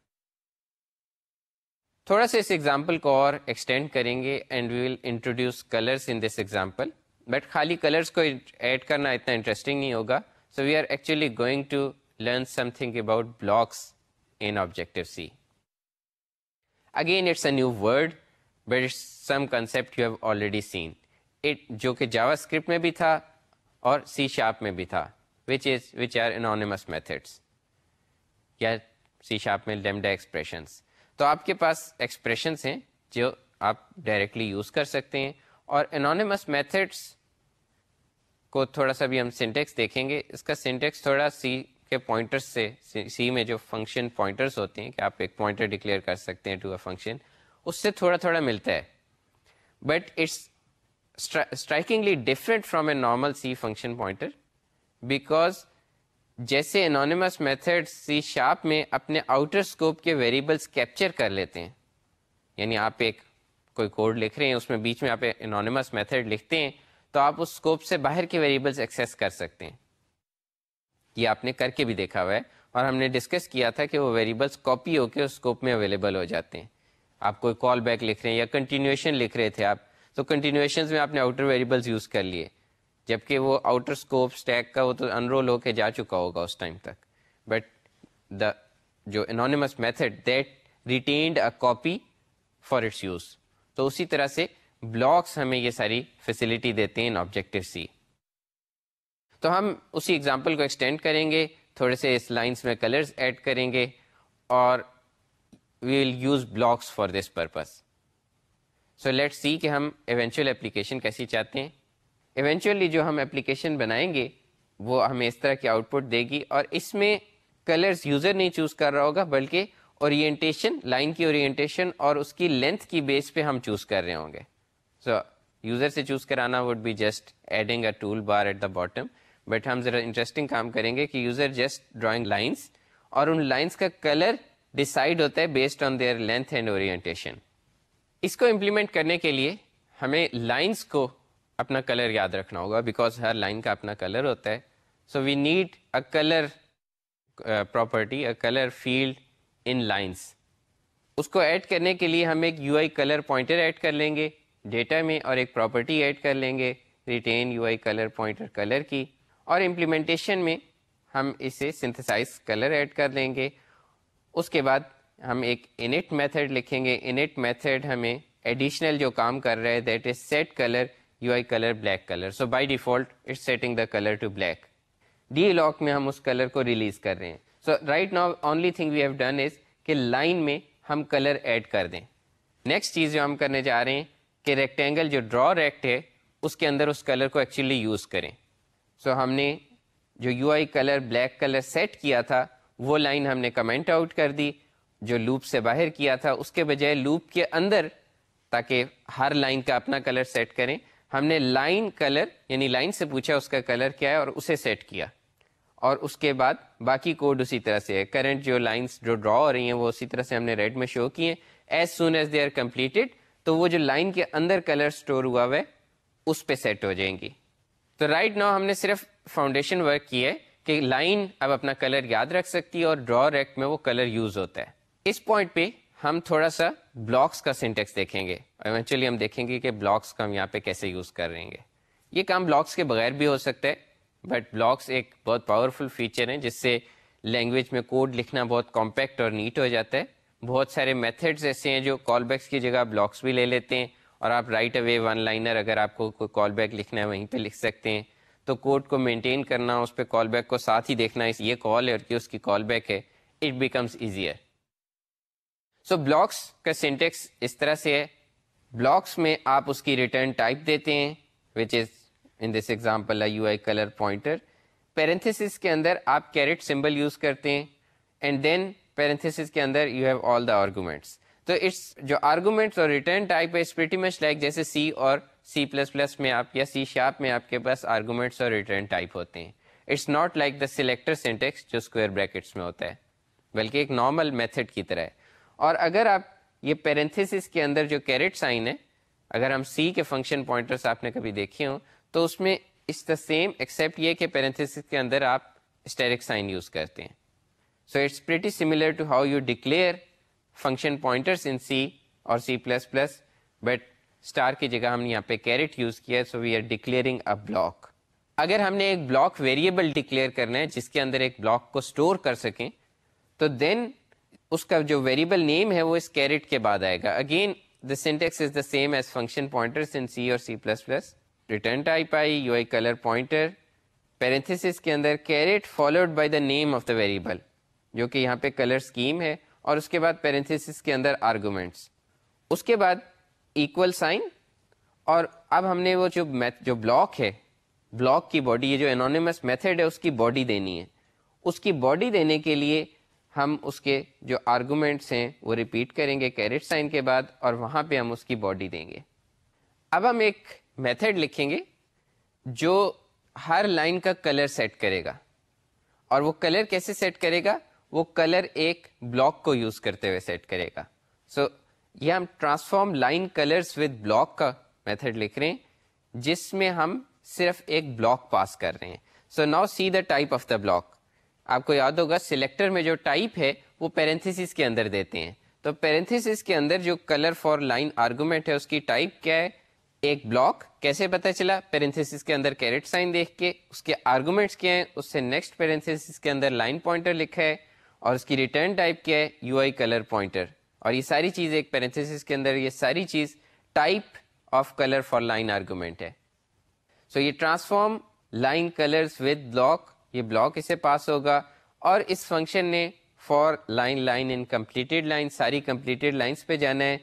تھوڑا سا اس ایگزامپل کو اور ایکسٹینڈ کریں گے and we will introduce colours in this example but خالی کلرس کو ایڈ کرنا اتنا انٹرسٹنگ نہیں ہوگا so we are actually going to learn something about blocks in Objective-C. Again, it's a new word, but it's some concept you have already seen. جو کہ جاوا script میں بھی تھا اور سی شارپ میں بھی تھا which is which are anonymous methods یا سی شارپ میں لیمڈا ایکسپریشنس تو آپ کے پاس ایکسپریشنس ہیں جو آپ ڈائریکٹلی یوز کر سکتے ہیں اور انانیمس میتھڈس کو تھوڑا سا بھی ہم سینٹیکس دیکھیں گے۔ اس کا سینٹیکس تھوڑا سی کے پوائنٹرس سے سی میں جو فنکشن پوائنٹرس ہوتے ہیں کہ آپ ایک پوائنٹر ڈکلیئر کر سکتے ہیں ٹو اے فنکشن اس سے تھوڑا تھوڑا ملتا ہے۔ But it's strikingly different from a normal C function pointer because جیسے انانیمس میتھڈ سی شاپ میں اپنے آؤٹر اسکوپ کے ویریبلس کیپچر کر لیتے ہیں یعنی آپ ایک کوئی کوڈ لکھ رہے ہیں، اس میں بیچ میں آپ انانیمس میتھڈ لکھتے ہیں، تو آپ اس اسکوپ سے باہر کے ویریبلس ایکسیس کر سکتے ہیں۔ یہ آپ نے کر کے بھی دیکھا ہوا ہے، اور ہم نے ڈسکس کیا تھا کہ وہ ویریبلس کاپی ہو کے اس اسکوپ میں اویلیبل ہو جاتے ہیں۔ آپ کوئی کال بیک لکھ رہے ہیں یا کنٹینیوشن لکھ رہے تھے آپ، تو کنٹینیوشن میں آپ نے آؤٹر ویریبلس یوز کر لیے۔ جبکہ وہ آؤٹر اسکوپ اسٹیک کا وہ تو انرول ہو کے جا چکا ہوگا اس ٹائم تک. بٹ دا جو anonymous method that retained a copy for its use تو اسی طرح سے بلاکس ہمیں یہ ساری فیسلٹی دیتے ہیں ان آبجیکٹو سی تو ہم اسی ایگزامپل کو ایکسٹینڈ کریں گے، تھوڑے سے اس لائنس میں کلرز ایڈ کریں گے، اور we will use blocks for this purpose so let see کہ ہم ایونچوئل اپلیکیشن کیسی چاہتے ہیں. ایونچولی جو ہم اپلیکیشن بنائیں گے، وہ ہمیں اس طرح کی آؤٹ پٹ دے گی اور اس میں کلرز یوزر نہیں چوز کر رہا ہوگا، بلکہ اورینٹیشن لائن کی اورینٹیشن اور اس کی لینتھ کی بیس پہ ہم چوز کر رہے ہوں گے۔ سو یوزر سے چوز کرانا would be just adding a tool bar at the bottom but ہم ذرا انٹرسٹنگ کام کریں گے کہ یوزر جسٹ ڈرائنگ لائنس اور ان لائنس کا کلر ڈسائڈ ہوتا ہے based on their length and orientation اس کو امپلیمنٹ کرنے کے لیے ہمیں لائنس کو اپنا کلر یاد رکھنا ہوگا بیکاز ہر لائن کا اپنا کلر ہوتا ہے. So we need a colour property a colour field in lines اس کو ایڈ کرنے کے لیے ہم ایک U I colour pointer add کر لیں گے. ڈیٹا میں اور ایک پراپرٹی ایڈ کر لیں گے. Retain U I colour pointer colour کی. اور امپلیمنٹیشن میں ہم اسے سنتھسائز کلر ایڈ کر لیں گے. اس کے بعد ہم ایک انٹ میتھڈ لکھیں گے. انٹ میتھڈ ہمیں ایڈیشنل جو کام کر رہے that is set colour U I colour black colour so by default it's setting the colour to black dealloc میں ہم اس کلر کو ریلیز کر رہے ہیں so right now only thing we have done is کہ لائن میں ہم کلر ایڈ کر دیں نیکسٹ چیز جو ہم کرنے جا رہے ہیں کہ ریکٹینگل جو ڈرا ریکٹ ہے اس کے اندر اس کلر کو ایکچولی یوز کریں۔ سو so, ہم نے جو U I colour black colour set کیا تھا وہ لائن ہم نے کمنٹ آؤٹ کر دی۔ جو لوپ سے باہر کیا تھا اس کے بجائے لوپ کے اندر تاکہ ہر لائن کا اپنا کلر سیٹ کریں۔ ہم نے لائن کلر یعنی لائن سے پوچھا اس کا کلر کیا ہے اور اسے سیٹ کیا۔ اور اس کے بعد باقی کوڈ اسی طرح سے ہے۔ کرنٹ جو لائنس جو ڈرا ہو رہی ہیں وہ اسی طرح سے ہم نے ریڈ میں شو کی ہیں۔ As soon as they are completed تو وہ جو لائن کے اندر کلر اسٹور ہوا ہوا ہے اس پہ سیٹ ہو جائیں گی۔ تو رائٹ right ناؤ ہم نے صرف فاؤنڈیشن ورک کی ہے کہ لائن اب اپنا کلر یاد رکھ سکتی ہے اور ڈرا ریکٹ میں وہ کلر یوز ہوتا ہے۔ اس پوائنٹ پہ ہم تھوڑا سا بلاکس کا سینٹیکس دیکھیں گے۔ ایونچولی ہم دیکھیں گے کہ بلاکس کا ہم یہاں پہ کیسے یوز کر رہیں گے یہ کام بلاکس کے بغیر بھی ہو سکتا ہے بٹ بلاکس ایک بہت پاورفل فیچر ہیں، جس سے لینگویج میں کوڈ لکھنا بہت کمپیکٹ اور نیٹ ہو جاتا ہے۔ بہت سارے میتھڈز ایسے ہیں جو کال بیکس کی جگہ بلاکس بھی لے لیتے ہیں، اور آپ رائٹ اوے ون لائنر اگر آپ کو کوئی کال بیک لکھنا ہے، وہیں پہ لکھ سکتے ہیں۔ تو کوڈ کو مینٹین کرنا، اس پہ کال بیک کو ساتھ ہی دیکھنا اس یہ کال ہے اور کہ اس کی کال بیک ہے it becomes easier so blocks کا سینٹیکس اس طرح سے ہے بلاکس میں آپ اس کی ریٹرن ٹائپ دیتے ہیں which is in this example U I colour pointer parenthesis کے اندر آپ کیرٹ سمبل یوز کرتے ہیں اینڈ دین پیرنتھس کے اندر you have all the arguments تو اٹس جو آرگومنٹس اور ریٹرن ٹائپ ہے اسپریٹی مچ لائک جیسے سی اور سی پلس پلس میں آپ یا سی شاپ میں آپ کے پاس آرگومنٹس اور ریٹرن ٹائپ ہوتے ہیں it's not like the selector syntax جو اسکوائر بریکٹس میں ہوتا ہے بلکہ ایک نارمل میتھڈ کی طرح ہے اور اگر آپ یہ پیرنتھس کے اندر جو کیرٹ سائن ہے، اگر ہم سی کے فنکشن پوائنٹرس آپ نے کبھی دیکھے ہوں، تو اس میں اس دا سیم ایکسیپٹ یہ کہ پیرنتھس کے اندر آپ اسٹیرک سائن یوز کرتے ہیں۔ So it's pretty similar to how you declare function pointers in C اور C plus plus but star کی جگہ ہم نے یہاں پہ کیرٹ یوز کیا so we are declaring a block اگر ہم نے ایک بلاک ویریبل ڈکلیئر کرنا ہے، جس کے اندر ایک بلاک کو اسٹور کر سکیں، تو دین اس کا جو ویریبل نیم ہے وہ اس کیرٹ کے بعد آئے گا. Again the syntax is the same as function pointers in C اور C plus plus return type I U I colour pointer parenthesis کے اندر caret followed by the name of the variable جو کہ یہاں پہ colour scheme ہے اور اس کے بعد پیرنتھس کے اندر آرگومنٹس اس کے بعد ایکول سائن اور اب ہم نے وہ جو جو بلاک ہے بلاک کی باڈی یہ جو انونیمس میتھڈ ہے، اس کی باڈی دینی ہے. اس کی باڈی دینے کے لیے ہم اس کے جو آرگومنٹس ہیں وہ ریپیٹ کریں گے کیریٹ سائن کے بعد اور وہاں پہ ہم اس کی باڈی دیں گے۔ اب ہم ایک میتھڈ لکھیں گے جو ہر لائن کا کلر سیٹ کرے گا۔ اور وہ کلر کیسے سیٹ کرے گا؟ وہ کلر ایک بلاک کو یوز کرتے ہوئے سیٹ کرے گا۔ سو so, یہ ہم transform line colours with block کا میتھڈ لکھ رہے ہیں جس میں ہم صرف ایک بلاک پاس کر رہے ہیں۔ So now see the type of the block آپ کو یاد ہوگا سلیکٹر میں جو ٹائپ ہے، وہ پیرنتھس کے اندر دیتے ہیں۔ تو پیرنتھس کے اندر جو کلر فار لائن آرگومنٹ ہے، اس کی ٹائپ کیا ہے؟ ایک بلاک کیسے پتا چلا؟ پیرنتھس کے اندر کیرٹ سائن دیکھ کے۔ اس کے آرگومنٹس کیا ہیں؟ اس سے نیکسٹ پیرنتھس کے اندر لائن پوائنٹر لکھا ہے۔ اور اس کی ریٹرن ٹائپ کیا ہے؟ یو آئی کلر پوائنٹر اور یہ ساری چیز ایک پیرنتھس کے اندر، یہ ساری چیز type of colour for line argument ہے۔ سو so یہ transform line colours with block یہ بلاک اسے پاس ہوگا اور اس فنکشن نے for line line in completed line ساری کمپلیٹیڈ لائنس پہ جانا ہے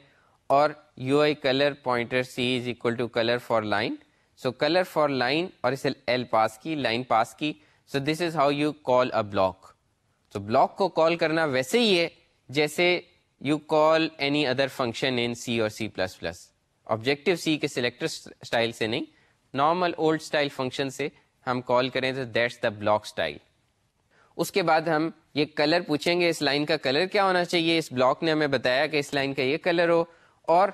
اور U I colour pointer C is equal to colour for line so colour for line اور اسے ایل پاس کی لائن پاس کی. So this is how you call a block تو بلاک کو کال کرنا ویسے ہی ہے جیسے you call any other function in C اور C plus plus objective C کے سلیکٹر اسٹائل سے نہیں نارمل اولڈ اسٹائل فنکشن سے ہم کال کریں تو دیٹس دا بلاک اسٹائل اس کے بعد ہم یہ کلر پوچھیں گے اس لائن کا کلر کیا ہونا چاہیے۔ اس بلاک نے ہمیں بتایا کہ اس لائن کا یہ کلر ہو اور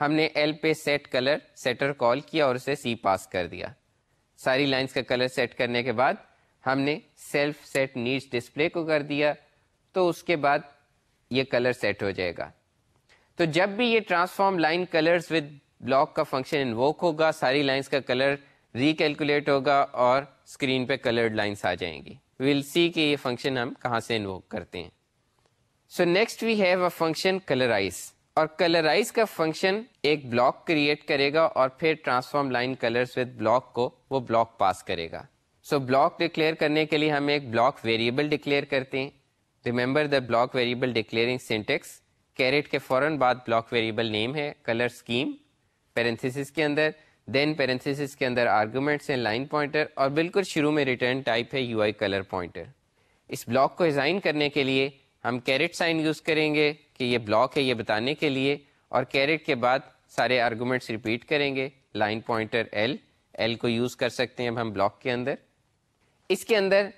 ہم نے ایل پہ سیٹ کلر سیٹر کال کیا اور اسے سی پاس کر دیا۔ ساری لائنس کا کلر سیٹ کرنے کے بعد ہم نے سیلف سیٹ نیڈس ڈسپلے کو کر دیا۔ تو اس کے بعد یہ کلر سیٹ ہو جائے گا۔ تو جب بھی یہ transform line colours with block کا فنکشن انووک ہوگا، ساری لائنس کا کلر ریکیلکولیٹ ہوگا اور اسکرین پہ کلرڈ لائنس آ جائیں گی۔ ول سی کہ یہ فنکشن ہم کہاں سے انووک کرتے ہیں۔ So next we have a function colorize اور کلرائز کا فنکشن ایک بلاک کریٹ کرے گا اور پھر transform line colours with block کو وہ بلاک پاس کرے گا۔ سو بلاک ڈکلیئر کرنے کے لیے ہم ایک بلاک ویریبل ڈکلیئر کرتے ہیں۔ Remember the block variable declaring syntax caret کے فوراً بعد بلاک ویریبل نیم ہے کلر اسکیم پیرنتھس کے اندر۔ دین پیرنتھس کے اندر آرگومنٹس ہیں لائن پوائنٹر اور بالکل شروع میں ریٹرن ٹائپ ہے یو آئی کلر پوائنٹر اس بلاک کو ڈیزائن کرنے کے لیے ہم کیریٹ سائن یوز کریں گے کہ یہ بلاک ہے یہ بتانے کے لیے اور کیریٹ کے بعد سارے آرگومنٹس ریپیٹ کریں گے لائن پوائنٹر ایل ایل کو یوز کر سکتے ہیں اب ہم بلاک کے اندر اس کے اندر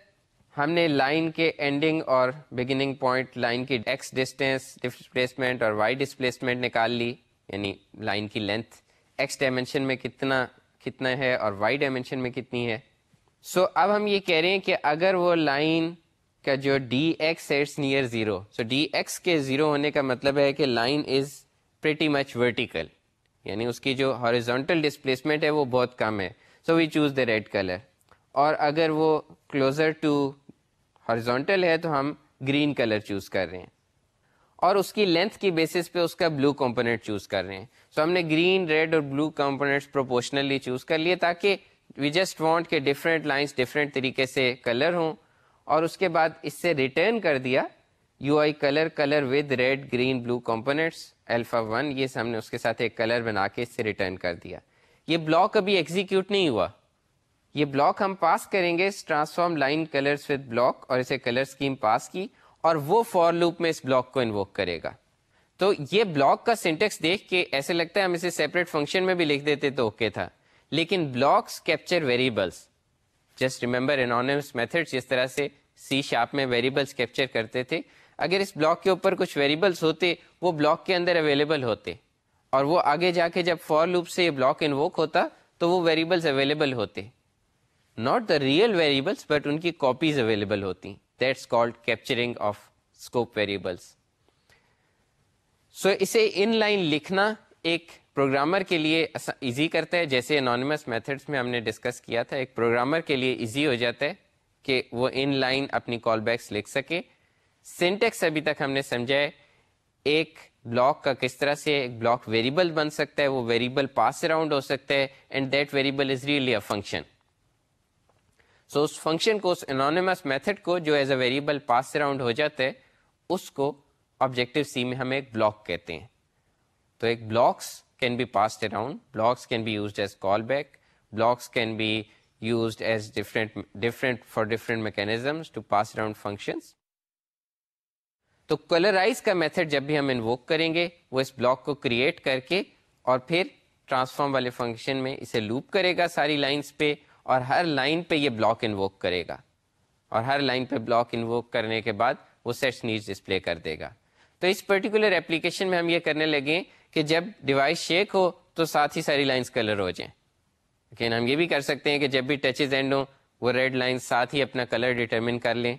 ہم نے لائن کے اینڈنگ اور بگننگ پوائنٹ لائن کی ایکس ڈسٹینس ڈسپلیسمنٹ اور وائی ڈسپلیسمنٹ نکال لی یعنی لائن کی لینتھ ایکس ڈائمینشن میں کتنا کتنا ہے اور وائی ڈائمینشن میں کتنی ہے۔ سو so, اب ہم یہ کہہ رہے ہیں کہ اگر وہ لائن کا جو D X it's near zero so D X کے زیرو ہونے کا مطلب ہے کہ line is pretty much vertical یعنی اس کی جو ہارزونٹل ڈسپلیسمنٹ ہے وہ بہت کم ہے۔ So we choose the red colour اور اگر وہ کلوزر ٹو ہارزونٹل ہے تو ہم گرین کلر چوز کر رہے ہیں۔ اور اس کی لینتھ کی بیسس پہ اس کا بلو کمپونیٹ چوز کر رہے ہیں۔ سو so ہم نے گرین ریڈ اور بلو کمپونیٹس پروپورشنلی چوز کر لیے تاکہ وی جسٹ وانٹ کے ڈفرینٹ لائنس ڈفرینٹ طریقے سے کلر ہوں۔ اور اس کے بعد اس سے ریٹرن کر دیا U I colour colour with red green blue components alpha one یہ ہم نے اس کے ساتھ ایک کلر بنا کے اس سے ریٹرن کر دیا۔ یہ بلاک ابھی ایگزیکیوٹ نہیں ہوا۔ یہ بلاک ہم پاس کریں گے transform line colours with block اور اسے کلر اسکیم پاس کی۔ اور وہ فور لوپ میں اس بلاک کو انووک کرے گا۔ تو یہ بلاک کا سینٹیکس دیکھ کے ایسے لگتا ہے ہم اسے سیپریٹ فنکشن میں بھی لکھ دیتے تو اوکے تھا۔ لیکن blocks capture variables just remember anonymous method جس طرح سے سی شاپ میں ویریبلس کیپچر کرتے تھے۔ اگر اس بلاک کے اوپر کچھ ویریبلس ہوتے، وہ بلاک کے اندر اویلیبل ہوتے۔ اور وہ آگے جا کے جب فور لوپ سے یہ بلاک انووک ہوتا، تو وہ ویریبلس اویلیبل ہوتے۔ Not the real variables but ان کی کاپیز اویلیبل ہوتی۔ That's called capturing of scope variables so اسے ان لائن لکھنا ایک پروگرامر کے لیے ایزی کرتا ہے، جیسے انانیمس میتھڈس میں ہم نے ڈسکس کیا تھا۔ ایک پروگرامر کے لیے ایزی ہو جاتا ہے کہ وہ ان لائن اپنی کال بیکس لکھ سکے۔ سینٹیکس ابھی تک ہم نے سمجھا ہے، ایک بلاک کا کس طرح سے ایک بلاک ویریبل بن سکتا ہے، وہ ویریبل پاس اراؤنڈ ہو سکتا ہے and that variable is really a function so us function کو، اس انانیمس میتھڈ کو، جو as a variable pass around ہو جاتا ہے اس کو آبجیکٹو سی میں ہم ایک بلاک کہتے ہیں. تو ایک blocks can be passed around blocks can be used as callback blocks can be used as different different for different mechanisms to pass around functions تو کلرائز کا میتھڈ جب بھی ہم انووک کریں گے، وہ اس بلاک کو کریٹ کر کے اور پھر ٹرانسفارم والے فنکشن میں اسے لوپ کرے گا ساری لائنس پہ اور ہر لائن پہ یہ بلاک انووک کرے گا۔ اور ہر لائن پہ بلاک انووک کرنے کے بعد وہ سیٹس نیڈز ڈسپلے کر دے گا۔ تو اس پرٹیکولر اپلیکیشن میں ہم یہ کرنے لگے کہ جب ڈیوائس شیک ہو تو ساتھ ہی ساری لائنس کلر ہو جائیں۔ لیکن ہم یہ بھی کر سکتے ہیں کہ جب بھی ٹچز اینڈ ہوں، وہ ریڈ لائن ساتھ ہی اپنا کلر ڈیٹرمن کر لیں۔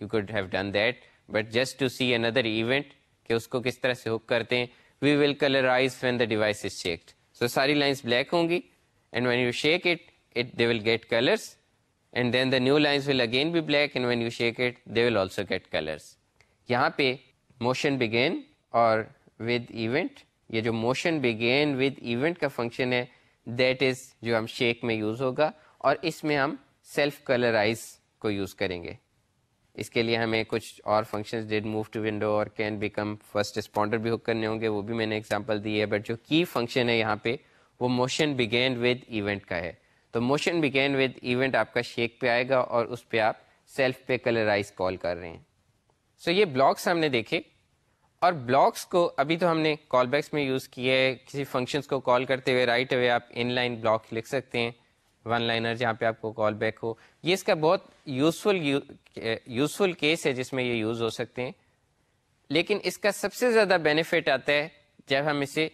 You could have done that but just to see another event کہ اس کو کس طرح سے ہک کرتے ہیں we will colourise when the device is shaked so ساری لائنس بلیک ہوں گی۔ And when you shake it it they will get colors and then the new lines will again be black and when you shake it they will also get colors. یہاں پہ motion began اور with event یہ جو motion began with event کا function ہے that is جو ہم shake میں یوز ہوگا اور اس میں ہم سیلف کلرائز کو یوز کریں گے اس کے لیے ہمیں کچھ اور functions did move to window اور کین بیکم فرسٹ رسپونڈر بھی ہک کرنے ہوں گے وہ بھی میں نے ایگزامپل دی ہے بٹ جو کی فنکشن ہے یہاں پہ وہ موشن بگین ود ایونٹ کا ہے تو موشن بگین ود ایونٹ آپ کا شیک پہ آئے گا اور اس پہ آپ سیلف پہ کلرائز کال کر رہے ہیں۔ سو so یہ بلاکس ہم نے دیکھے اور بلاکس کو ابھی تو ہم نے کال بیکس میں یوز کیا ہے۔ کسی فنکشنس کو کال کرتے ہوئے رائٹ اوے آپ ان لائن بلاک لکھ سکتے ہیں۔ ون لائنر جہاں پہ آپ کو کال بیک ہو۔ یہ اس کا بہت یوزفل یوزفل کیس ہے جس میں یہ یوز ہو سکتے ہیں۔ لیکن اس کا سب سے زیادہ بینیفٹ آتا ہے جب ہم اسے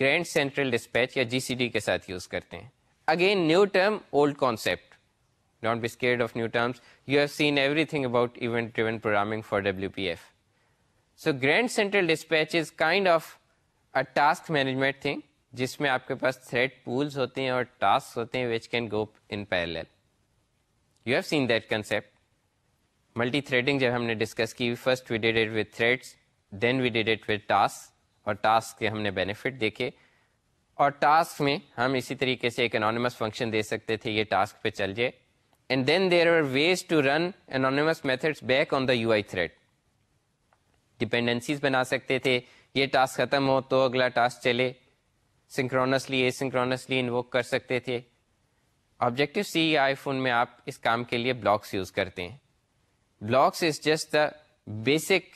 گرینڈ سینٹرل ڈسپیچ یا جی سی ڈی کے ساتھ یوز کرتے ہیں۔ Again new term old concept don't be scared of new terms you have scene every thing about event driven programming for W P F so grand central dispatch is kind of a task management thing جس میں آپ کے پاس thread pools ہوتے ہیں اور task ہوتے ہیں which can go in parallel you have seen that concept multi threading جب ہم نے ڈسکس کی first we did it with threads then we did it with task اور ٹاسک کے ہم نے بینیفٹ دیکھے اور ٹاسک میں ہم اسی طریقے سے ایک انانیمس فنکشن دے سکتے تھے، یہ ٹاسک پہ چل جائے۔ And then there are ways to run anonymous methods back on the U I thread dependencies بنا سکتے تھے۔ یہ ٹاسک ختم ہو تو اگلا ٹاسک چلے۔ سنکرونسلی اے سنکرونسلی انوک کر سکتے تھے۔ آبجیکٹو سی آئی فون میں آپ اس کام کے لیے بلاکس یوز کرتے ہیں۔ Blocks is just the basic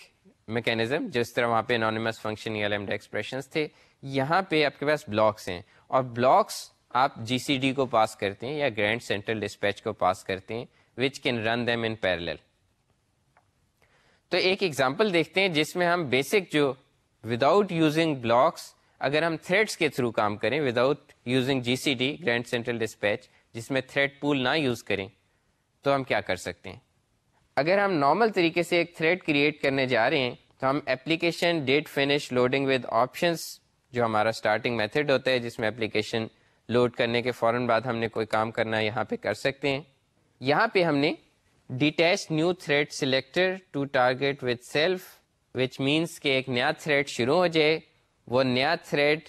mechanism جس طرح وہاں پہ انانیمس فنکشن یا لیمڈا ایکسپریشنس تھے۔ یہاں پہ آپ کے پاس بلاکس ہیں۔ اور بلاکس آپ جی سی ڈی کو پاس کرتے ہیں یا گرینڈ سینٹرل ڈسپیچ کو پاس کرتے ہیں which can run them in parallel تو ایک ایگزامپل دیکھتے ہیں جس میں ہم بیسک جو وداؤٹ یوزنگ بلاکس اگر ہم تھریڈس کے تھرو کام کریں without using G C D grand central dispatch, جس میں تھریڈ پول نہ یوز کریں، تو ہم کیا کر سکتے ہیں؟ اگر ہم نارمل طریقے سے ایک تھریڈ کریٹ کرنے جا رہے ہیں، تو ہم application did finish loading with options جو ہمارا اسٹارٹنگ میتھڈ ہوتا ہے، جس میں اپلیکیشن لوڈ کرنے کے فوراً بعد ہم نے کوئی کام کرنا یہاں پہ کر سکتے ہیں۔ یہاں پہ ہم نے detach new thread selector to target with self which means کہ ایک نیا تھریڈ شروع ہو جائے۔ وہ نیا تھریڈ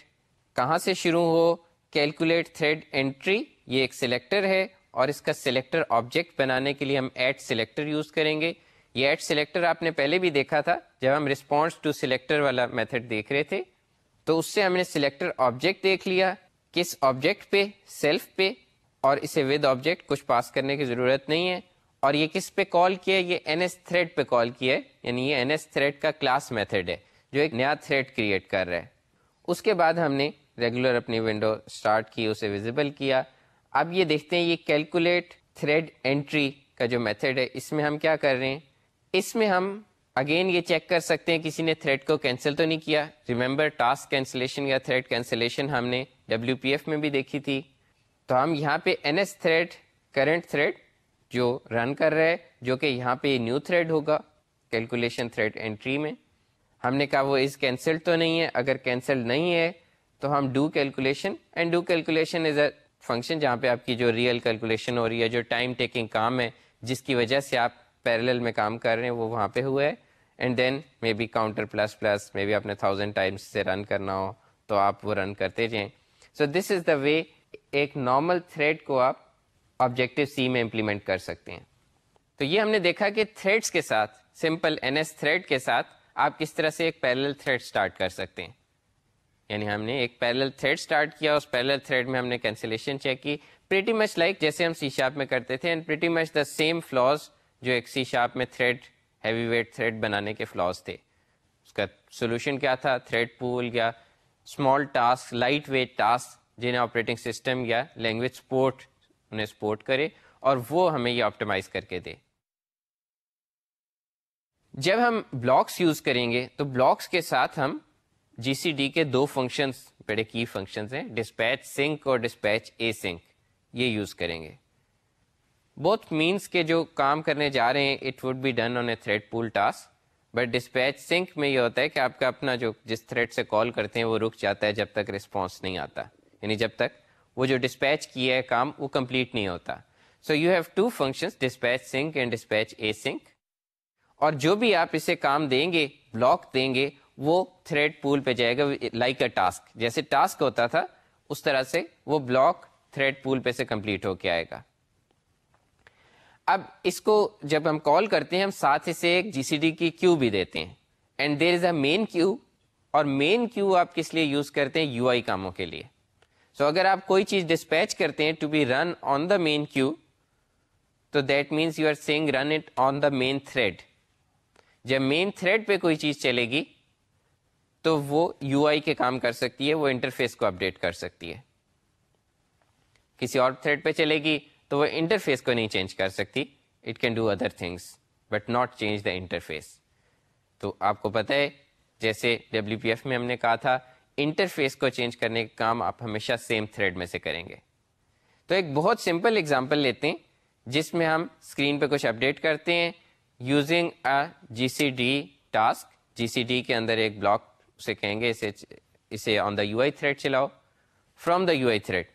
کہاں سے شروع ہو؟ کیلکولیٹ تھریڈ انٹری یہ ایک سلیکٹر ہے۔ اور اس کا سلیکٹر آبجیکٹ بنانے کے لیے ہم ایڈ سلیکٹر یوز کریں گے۔ یہ ایڈ سلیکٹر آپ نے پہلے بھی دیکھا تھا، جب ہم رسپانس ٹو سلیکٹر والا میتھڈ دیکھ رہے تھے۔ تو اس سے ہم نے سلیکٹر آبجیکٹ دیکھ لیا، کس آبجیکٹ پہ سیلف پہ، اور اسے ود آبجیکٹ کچھ پاس کرنے کی ضرورت نہیں ہے۔ اور یہ کس پہ کال کیا ہے؟ یہ این ایس تھریڈ پہ کال کیا ہے۔ یعنی یہ این ایس تھریڈ کا کلاس میتھڈ ہے، جو ایک نیا تھریڈ کریٹ کر رہا ہے۔ اس کے بعد ہم نے ریگولر اپنی ونڈو اسٹارٹ کی، اسے ویزیبل کیا۔ اب یہ دیکھتے ہیں، یہ کیلکولیٹ تھریڈ انٹری کا جو میتھڈ ہے، اس میں ہم کیا کر رہے ہیں؟ اس میں ہم اگین یہ چیک کر سکتے ہیں کسی نے تھریڈ کو کینسل تو نہیں کیا. ریمبر ٹاسک کینسلیشن یا تھریڈ کینسلیشن ہم نے ڈبلو پی ایف میں بھی دیکھی تھی. تو ہم یہاں پہ N S thread current thread جو رن کر رہے جو کہ یہاں پہ نیو تھریڈ ہوگا کیلکولیشن تھریڈ انٹری میں. ہم نے کہا وہ از کینسل تو نہیں ہے، اگر کینسل نہیں ہے، تو ہم do calculation and do calculation is a function جہاں پہ آپ کی جو ریئل کیلکولیشن ہو رہی ہے، جو ٹائم ٹیکنگ کام ہے، جس کی وجہ سے آپ پیرل میں کام کر رہے ہیں، وہ وہاں پہ ہوئے ہے. And then maybe counter plus plus maybe اپنے تھاؤزینڈ ٹائمس سے رن کرنا ہو تو آپ وہ رن کرتے جائیں سو دس از دا وے ایک نارمل تھریڈ کو آپ آبجیکٹو سی میں امپلیمنٹ کر سکتے ہیں تو یہ ہم نے دیکھا کہ تھریڈس کے ساتھ سمپل این ایس تھریڈ کے ساتھ آپ کس طرح سے ایک پیرل تھریڈ اسٹارٹ کر سکتے ہیں یعنی ہم نے ایک پیرل تھریڈ اسٹارٹ کیا اس پیرل تھریڈ میں ہم نے کینسلیشن چیک کی پریٹی مچ لائک جیسے ہم سی شاپ میں کرتے تھے and pretty much the same flaws جو ایک سی شاپ میں تھریڈ ہیوی ویٹ تھریڈ بنانے کے فلاز تھے۔ اس کا سولوشن کیا تھا؟ تھریڈ پول یا small task light weight task جنہیں آپریٹنگ سسٹم یا لینگویج سپورٹ انہیں سپورٹ کرے اور وہ ہمیں یہ آپٹیمائز کر کے دے۔ جب ہم بلاکس یوز کریں گے تو بلاکس کے ساتھ ہم جی سی ڈی کے دو فنکشنز بڑے کی فنکشنز ہیں ڈسپیچ سنک اور ڈسپیچ اے سنک یہ یوز کریں گے۔ بہت مینس کے جو کام کرنے جا رہے ہیں it would be done on a thread pool task but dispatch sync میں یہ ہوتا ہے کہ آپ کا اپنا جو جس تھریڈ سے کال کرتے ہیں وہ رک جاتا ہے جب تک رسپانس نہیں آتا یعنی جب تک وہ جو ڈسپیچ کیا ہے کام وہ کمپلیٹ نہیں ہوتا so you have two function dispatch sync and dispatch async اور جو بھی آپ اسے کام دیں گے بلاک دیں گے وہ تھریڈ پول پہ جائے گا لائک اے ٹاسک جیسے ٹاسک ہوتا تھا اس طرح سے وہ بلاک تھریڈ پول پہ سے کمپلیٹ ہو کے آئے گا اب اس کو جب ہم کال کرتے ہیں، ہم ساتھ اسے ایک جی سی ڈی کی کیو بھی دیتے ہیں۔ اینڈ دیر از اے مین کیو اور مین کیو آپ کس لیے یوز کرتے ہیں؟ یو آئی کاموں کے لیے۔ سو so اگر آپ کوئی چیز ڈسپیچ کرتے ہیں to be run on the main queue تو that means you are saying run it on the main thread جب مین تھریڈ پہ کوئی چیز چلے گی، تو وہ یو آئی کے کام کر سکتی ہے، وہ انٹرفیس کو اپڈیٹ کر سکتی ہے۔ کسی اور تھریڈ پہ چلے گی تو وہ انٹرفیس کو نہیں چینج کر سکتی. It can do other things but not change the interface تو آپ کو پتہ ہے، جیسے ڈبلو پی ایف میں ہم نے کہا تھا انٹرفیس کو چینج کرنے کا کام آپ ہمیشہ سیم تھریڈ میں سے کریں گے. تو ایک بہت سمپل اگزامپل لیتے ہیں، جس میں ہم اسکرین پہ کچھ اپڈیٹ کرتے ہیں using a G C D task G C D کے اندر ایک بلاک سے کہیں گے، اسے اسے on the U I thread چلاؤ. From the U I thread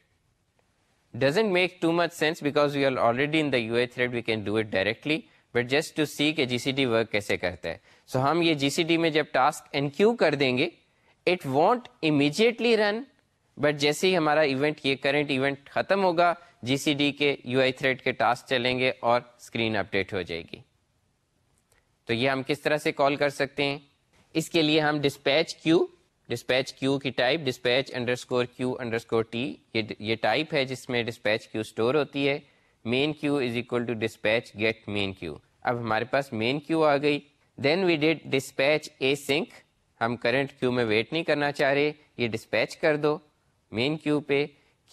doesn't make too much sense because we are already in the U I thread we can do it directly but just to see کہ G C D work کیسے کرتا ہے so so ہم یہ G C D میں جب task انکیو کر دیں گے it won't immediately run but جیسے ہی ہمارا ایونٹ یہ کرنٹ ایونٹ ختم ہوگا جی سی ڈی کے یو آئی تھریڈ کے ٹاسک چلیں گے اور اسکرین اپڈیٹ ہو جائے گی تو یہ ہم کس طرح سے کال کر سکتے ہیں اس کے لیے ہم ڈسپیچ کیو ڈسپیچ کیو کی type dispatch underscore queue underscore T یہ ٹائپ ہے جس میں ڈسپیچ کیو اسٹور ہوتی ہے. Main queue is equal to dispatch get main queue اب ہمارے پاس مین کیو آ گئی. Then we did dispatch async ہم کرنٹ کیو میں ویٹ نہیں کرنا چاہ رہے. یہ ڈسپیچ کر دو. مین کیو پہ.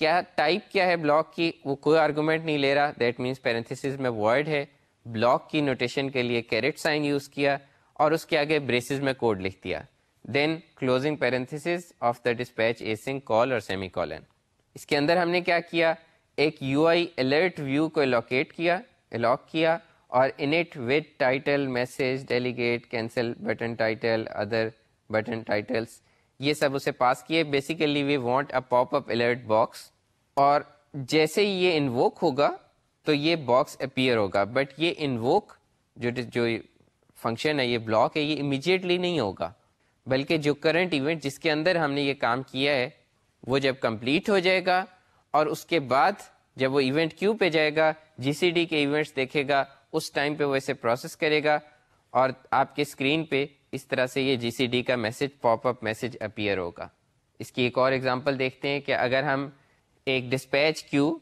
کیا ٹائپ کیا ہے بلاک کی؟ وہ کوئی آرگومنٹ نہیں لے رہا. دیٹ مینس پیرنتھس میں وائڈ ہے. بلاک کی نوٹیشن کے لیے کیرٹ سائن یوز کیا اور اس کے آگے بریسز میں کوڈ لکھ دیا. Then closing parenthesis of the dispatch async call اور سیمی کالن اس کے اندر ہم نے کیا کیا؟ ایک یو آئی الرٹ ویو کو الوکیٹ کیا الاک کیا اور init with title message delegate cancel button title other button titles یہ سب اسے پاس کیے۔ Basically we want a pop up alert box اور جیسے ہی یہ انووک ہوگا تو یہ باکس اپیئر ہوگا۔ بٹ یہ انووک جو جو فنکشن ہے، یہ بلاک ہے، یہ امیجیٹلی نہیں ہوگا۔ بلکہ جو کرنٹ ایونٹ جس کے اندر ہم نے یہ کام کیا ہے، وہ جب کمپلیٹ ہو جائے گا اور اس کے بعد جب وہ ایونٹ کیوں پہ جائے گا جی سی ڈی کے ایونٹس دیکھے گا، اس ٹائم پہ وہ اسے پروسیس کرے گا اور آپ کے اسکرین پہ اس طرح سے یہ جی سی ڈی کا message pop up message appear ہوگا۔ اس کی ایک اور ایگزامپل دیکھتے ہیں کہ اگر ہم ایک ڈسپیچ کیو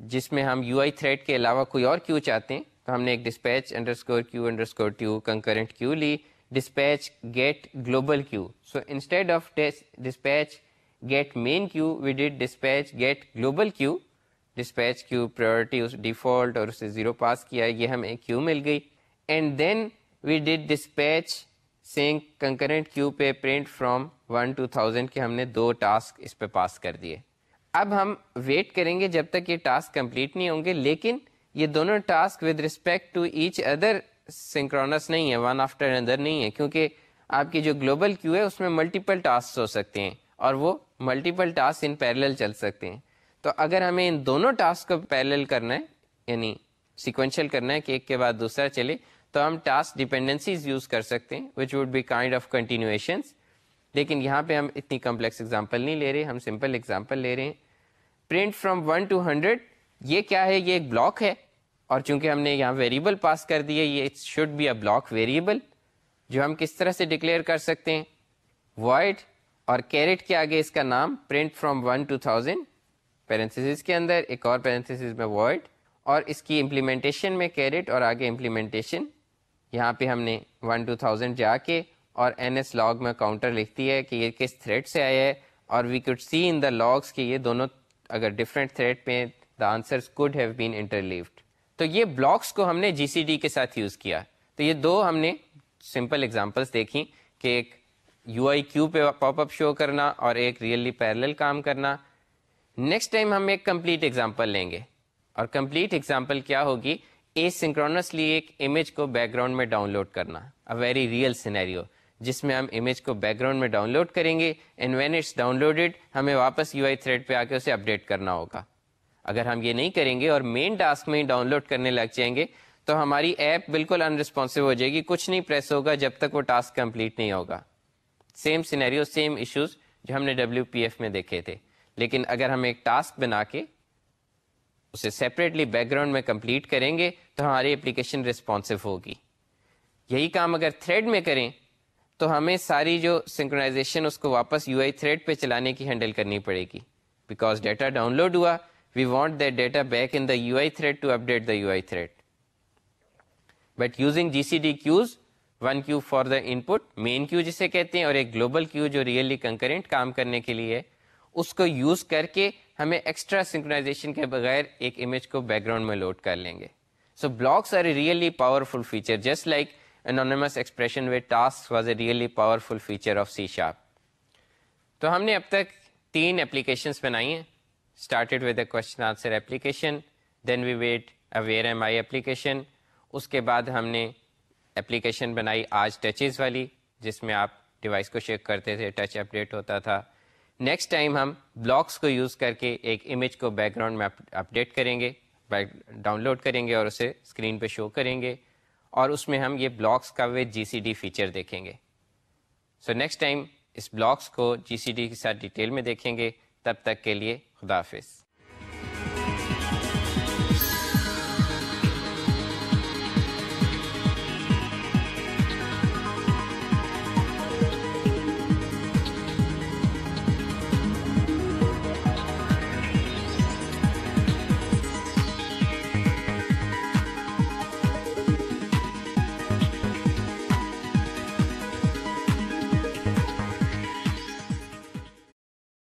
جس میں ہم یو آئی تھریڈ کے علاوہ کوئی اور کیو چاہتے ہیں، تو ہم نے ایک dispatch underscore queue underscore T concurrent queue لی۔ Dispatch get global queue so instead of dispatch get main queue we did dispatch get global queue dispatch queue priority as default اور اسے زیرو پاس کیا یہ ہمیں کیو مل گئی and then we did dispatch async concurrent queue پہ print from one to thousand کے ہم نے دو ٹاسک اس پہ پاس کر دیے اب ہم ویٹ کریں گے جب تک یہ ٹاسک کمپلیٹ نہیں ہوں گے لیکن یہ دونوں task with respect to each other synchronous نہیں ہے ون آفٹر اندر نہیں ہے، کیونکہ آپ کی جو گلوبل کیو ہے، اس میں ملٹیپل ٹاسک ہو سکتے ہیں اور وہ ملٹیپل ٹاسک ان پیرل چل سکتے ہیں۔ تو اگر ہمیں ان دونوں ٹاسک کو پیرل کرنا ہے یعنی سیکوینشل کرنا ہے کہ ایک کے بعد دوسرا چلے، تو ہم ٹاسک ڈیپینڈنسیز یوز کر سکتے ہیں which would be kind of continuations لیکن یہاں پہ ہم اتنی کمپلیکس ایگزامپل نہیں لے رہے، ہم سمپل ایگزامپل لے رہے ہیں۔ Print from one to hundred یہ کیا ہے؟ یہ ایک بلاک ہے۔ اور چونکہ ہم نے یہاں ویریبل پاس کر دیے یہ should be a block variable جو ہم کس طرح سے ڈکلیئر کر سکتے ہیں؟ وائڈ اور کیرٹ کے آگے اس کا نام print from one to thousand parenthesis کے اندر ایک اور پیرنتھس میں وائڈ اور اس کی امپلیمنٹیشن میں کیرٹ اور آگے امپلیمنٹیشن یہاں پہ ہم نے ون ٹو تھاؤزینڈ جا کے اور این ایس لاگ میں کاؤنٹر لکھتی ہے کہ یہ کس تھریڈ سے آیا ہے۔ اور وی کڈ سی ان دا لاگس کہ یہ دونوں اگر ڈفرینٹ تھریڈ پہ the answer could have been interleaved تو یہ بلاکس کو ہم نے جی سی ڈی کے ساتھ یوز کیا۔ تو یہ دو ہم نے سمپل ایگزامپلس دیکھی کہ ایک یو آئی کیو پہ پاپ اپ شو کرنا اور ایک ریئلی پیرل کام کرنا۔ نیکسٹ ٹائم ہم ایک کمپلیٹ ایگزامپل لیں گے۔ اور کمپلیٹ ایگزامپل کیا ہوگی؟ اے سنکرونسلی ایک امیج کو بیک گراؤنڈ میں ڈاؤن لوڈ کرنا۔ ا ویری ریئل سینیریو جس میں ہم امیج کو بیک گراؤنڈ میں ڈاؤن لوڈ کریں گے۔ اینڈ وین اٹس ڈاؤن لوڈیڈ ہمیں واپس یو آئی تھریڈ پہ آ کے اسے اپڈیٹ کرنا ہوگا۔ اگر ہم یہ نہیں کریں گے اور مین ٹاسک میں ہی ڈاؤن لوڈ کرنے لگ جائیں گے، تو ہماری ایپ بالکل ان ریسپانسو ہو جائے گی۔ کچھ نہیں پریس ہوگا جب تک وہ ٹاسک کمپلیٹ نہیں ہوگا۔ سیم سینیریو سیم ایشوز جو ہم نے ڈبلو پی ایف میں دیکھے تھے۔ لیکن اگر ہم ایک ٹاسک بنا کے اسے سیپریٹلی بیک گراؤنڈ میں کمپلیٹ کریں گے، تو ہماری اپلیکیشن رسپانسو ہوگی۔ یہی کام اگر تھریڈ میں کریں، تو ہمیں ساری جو سنکرونائزیشن اس کو واپس یو آئی تھریڈ پہ چلانے کی ہینڈل کرنی پڑے گی۔ بیکاز ڈیٹا ڈاؤن لوڈ ہوا we want that data back in the U I thread to update the U I thread but using G C D queues one queue for the input main جسے کہتے ہیں اور ایک global queue جو really concurrent کام کرنے کے لیے اس کو یوز کر کے ہمیں ایکسٹرا سنکرائزیشن کے بغیر ایک امیج کو بیک گراؤنڈ میں لوڈ کر لیں گے so blocks are a really powerful feature just like anonymous expression way task was a really powerful feature of C sharp تو ہم نے اب تک تین اپلیکیشنس بنائی ہیں started with a question answer application then we went over M I application اس کے بعد ہم نے اپلیکیشن بنائی آج ٹچز والی جس میں آپ ڈیوائس کو چیک کرتے تھے ٹچ اپڈیٹ ہوتا تھا نیکسٹ ٹائم ہم بلاکس کو یوز کر کے ایک امیج کو بیک گراؤنڈ میں اپڈیٹ کریں گے ڈاؤن لوڈ کریں گے اور اسے اسکرین پہ شو کریں گے اور اس میں ہم یہ بلاکس کا وے جی سی ڈی فیچر دیکھیں گے سو نیکسٹ ٹائم اس بلاکس کو جی سی ڈی کے ساتھ ڈیٹیل میں دیکھیں گے تب تک کے لیے خدا حافظ۔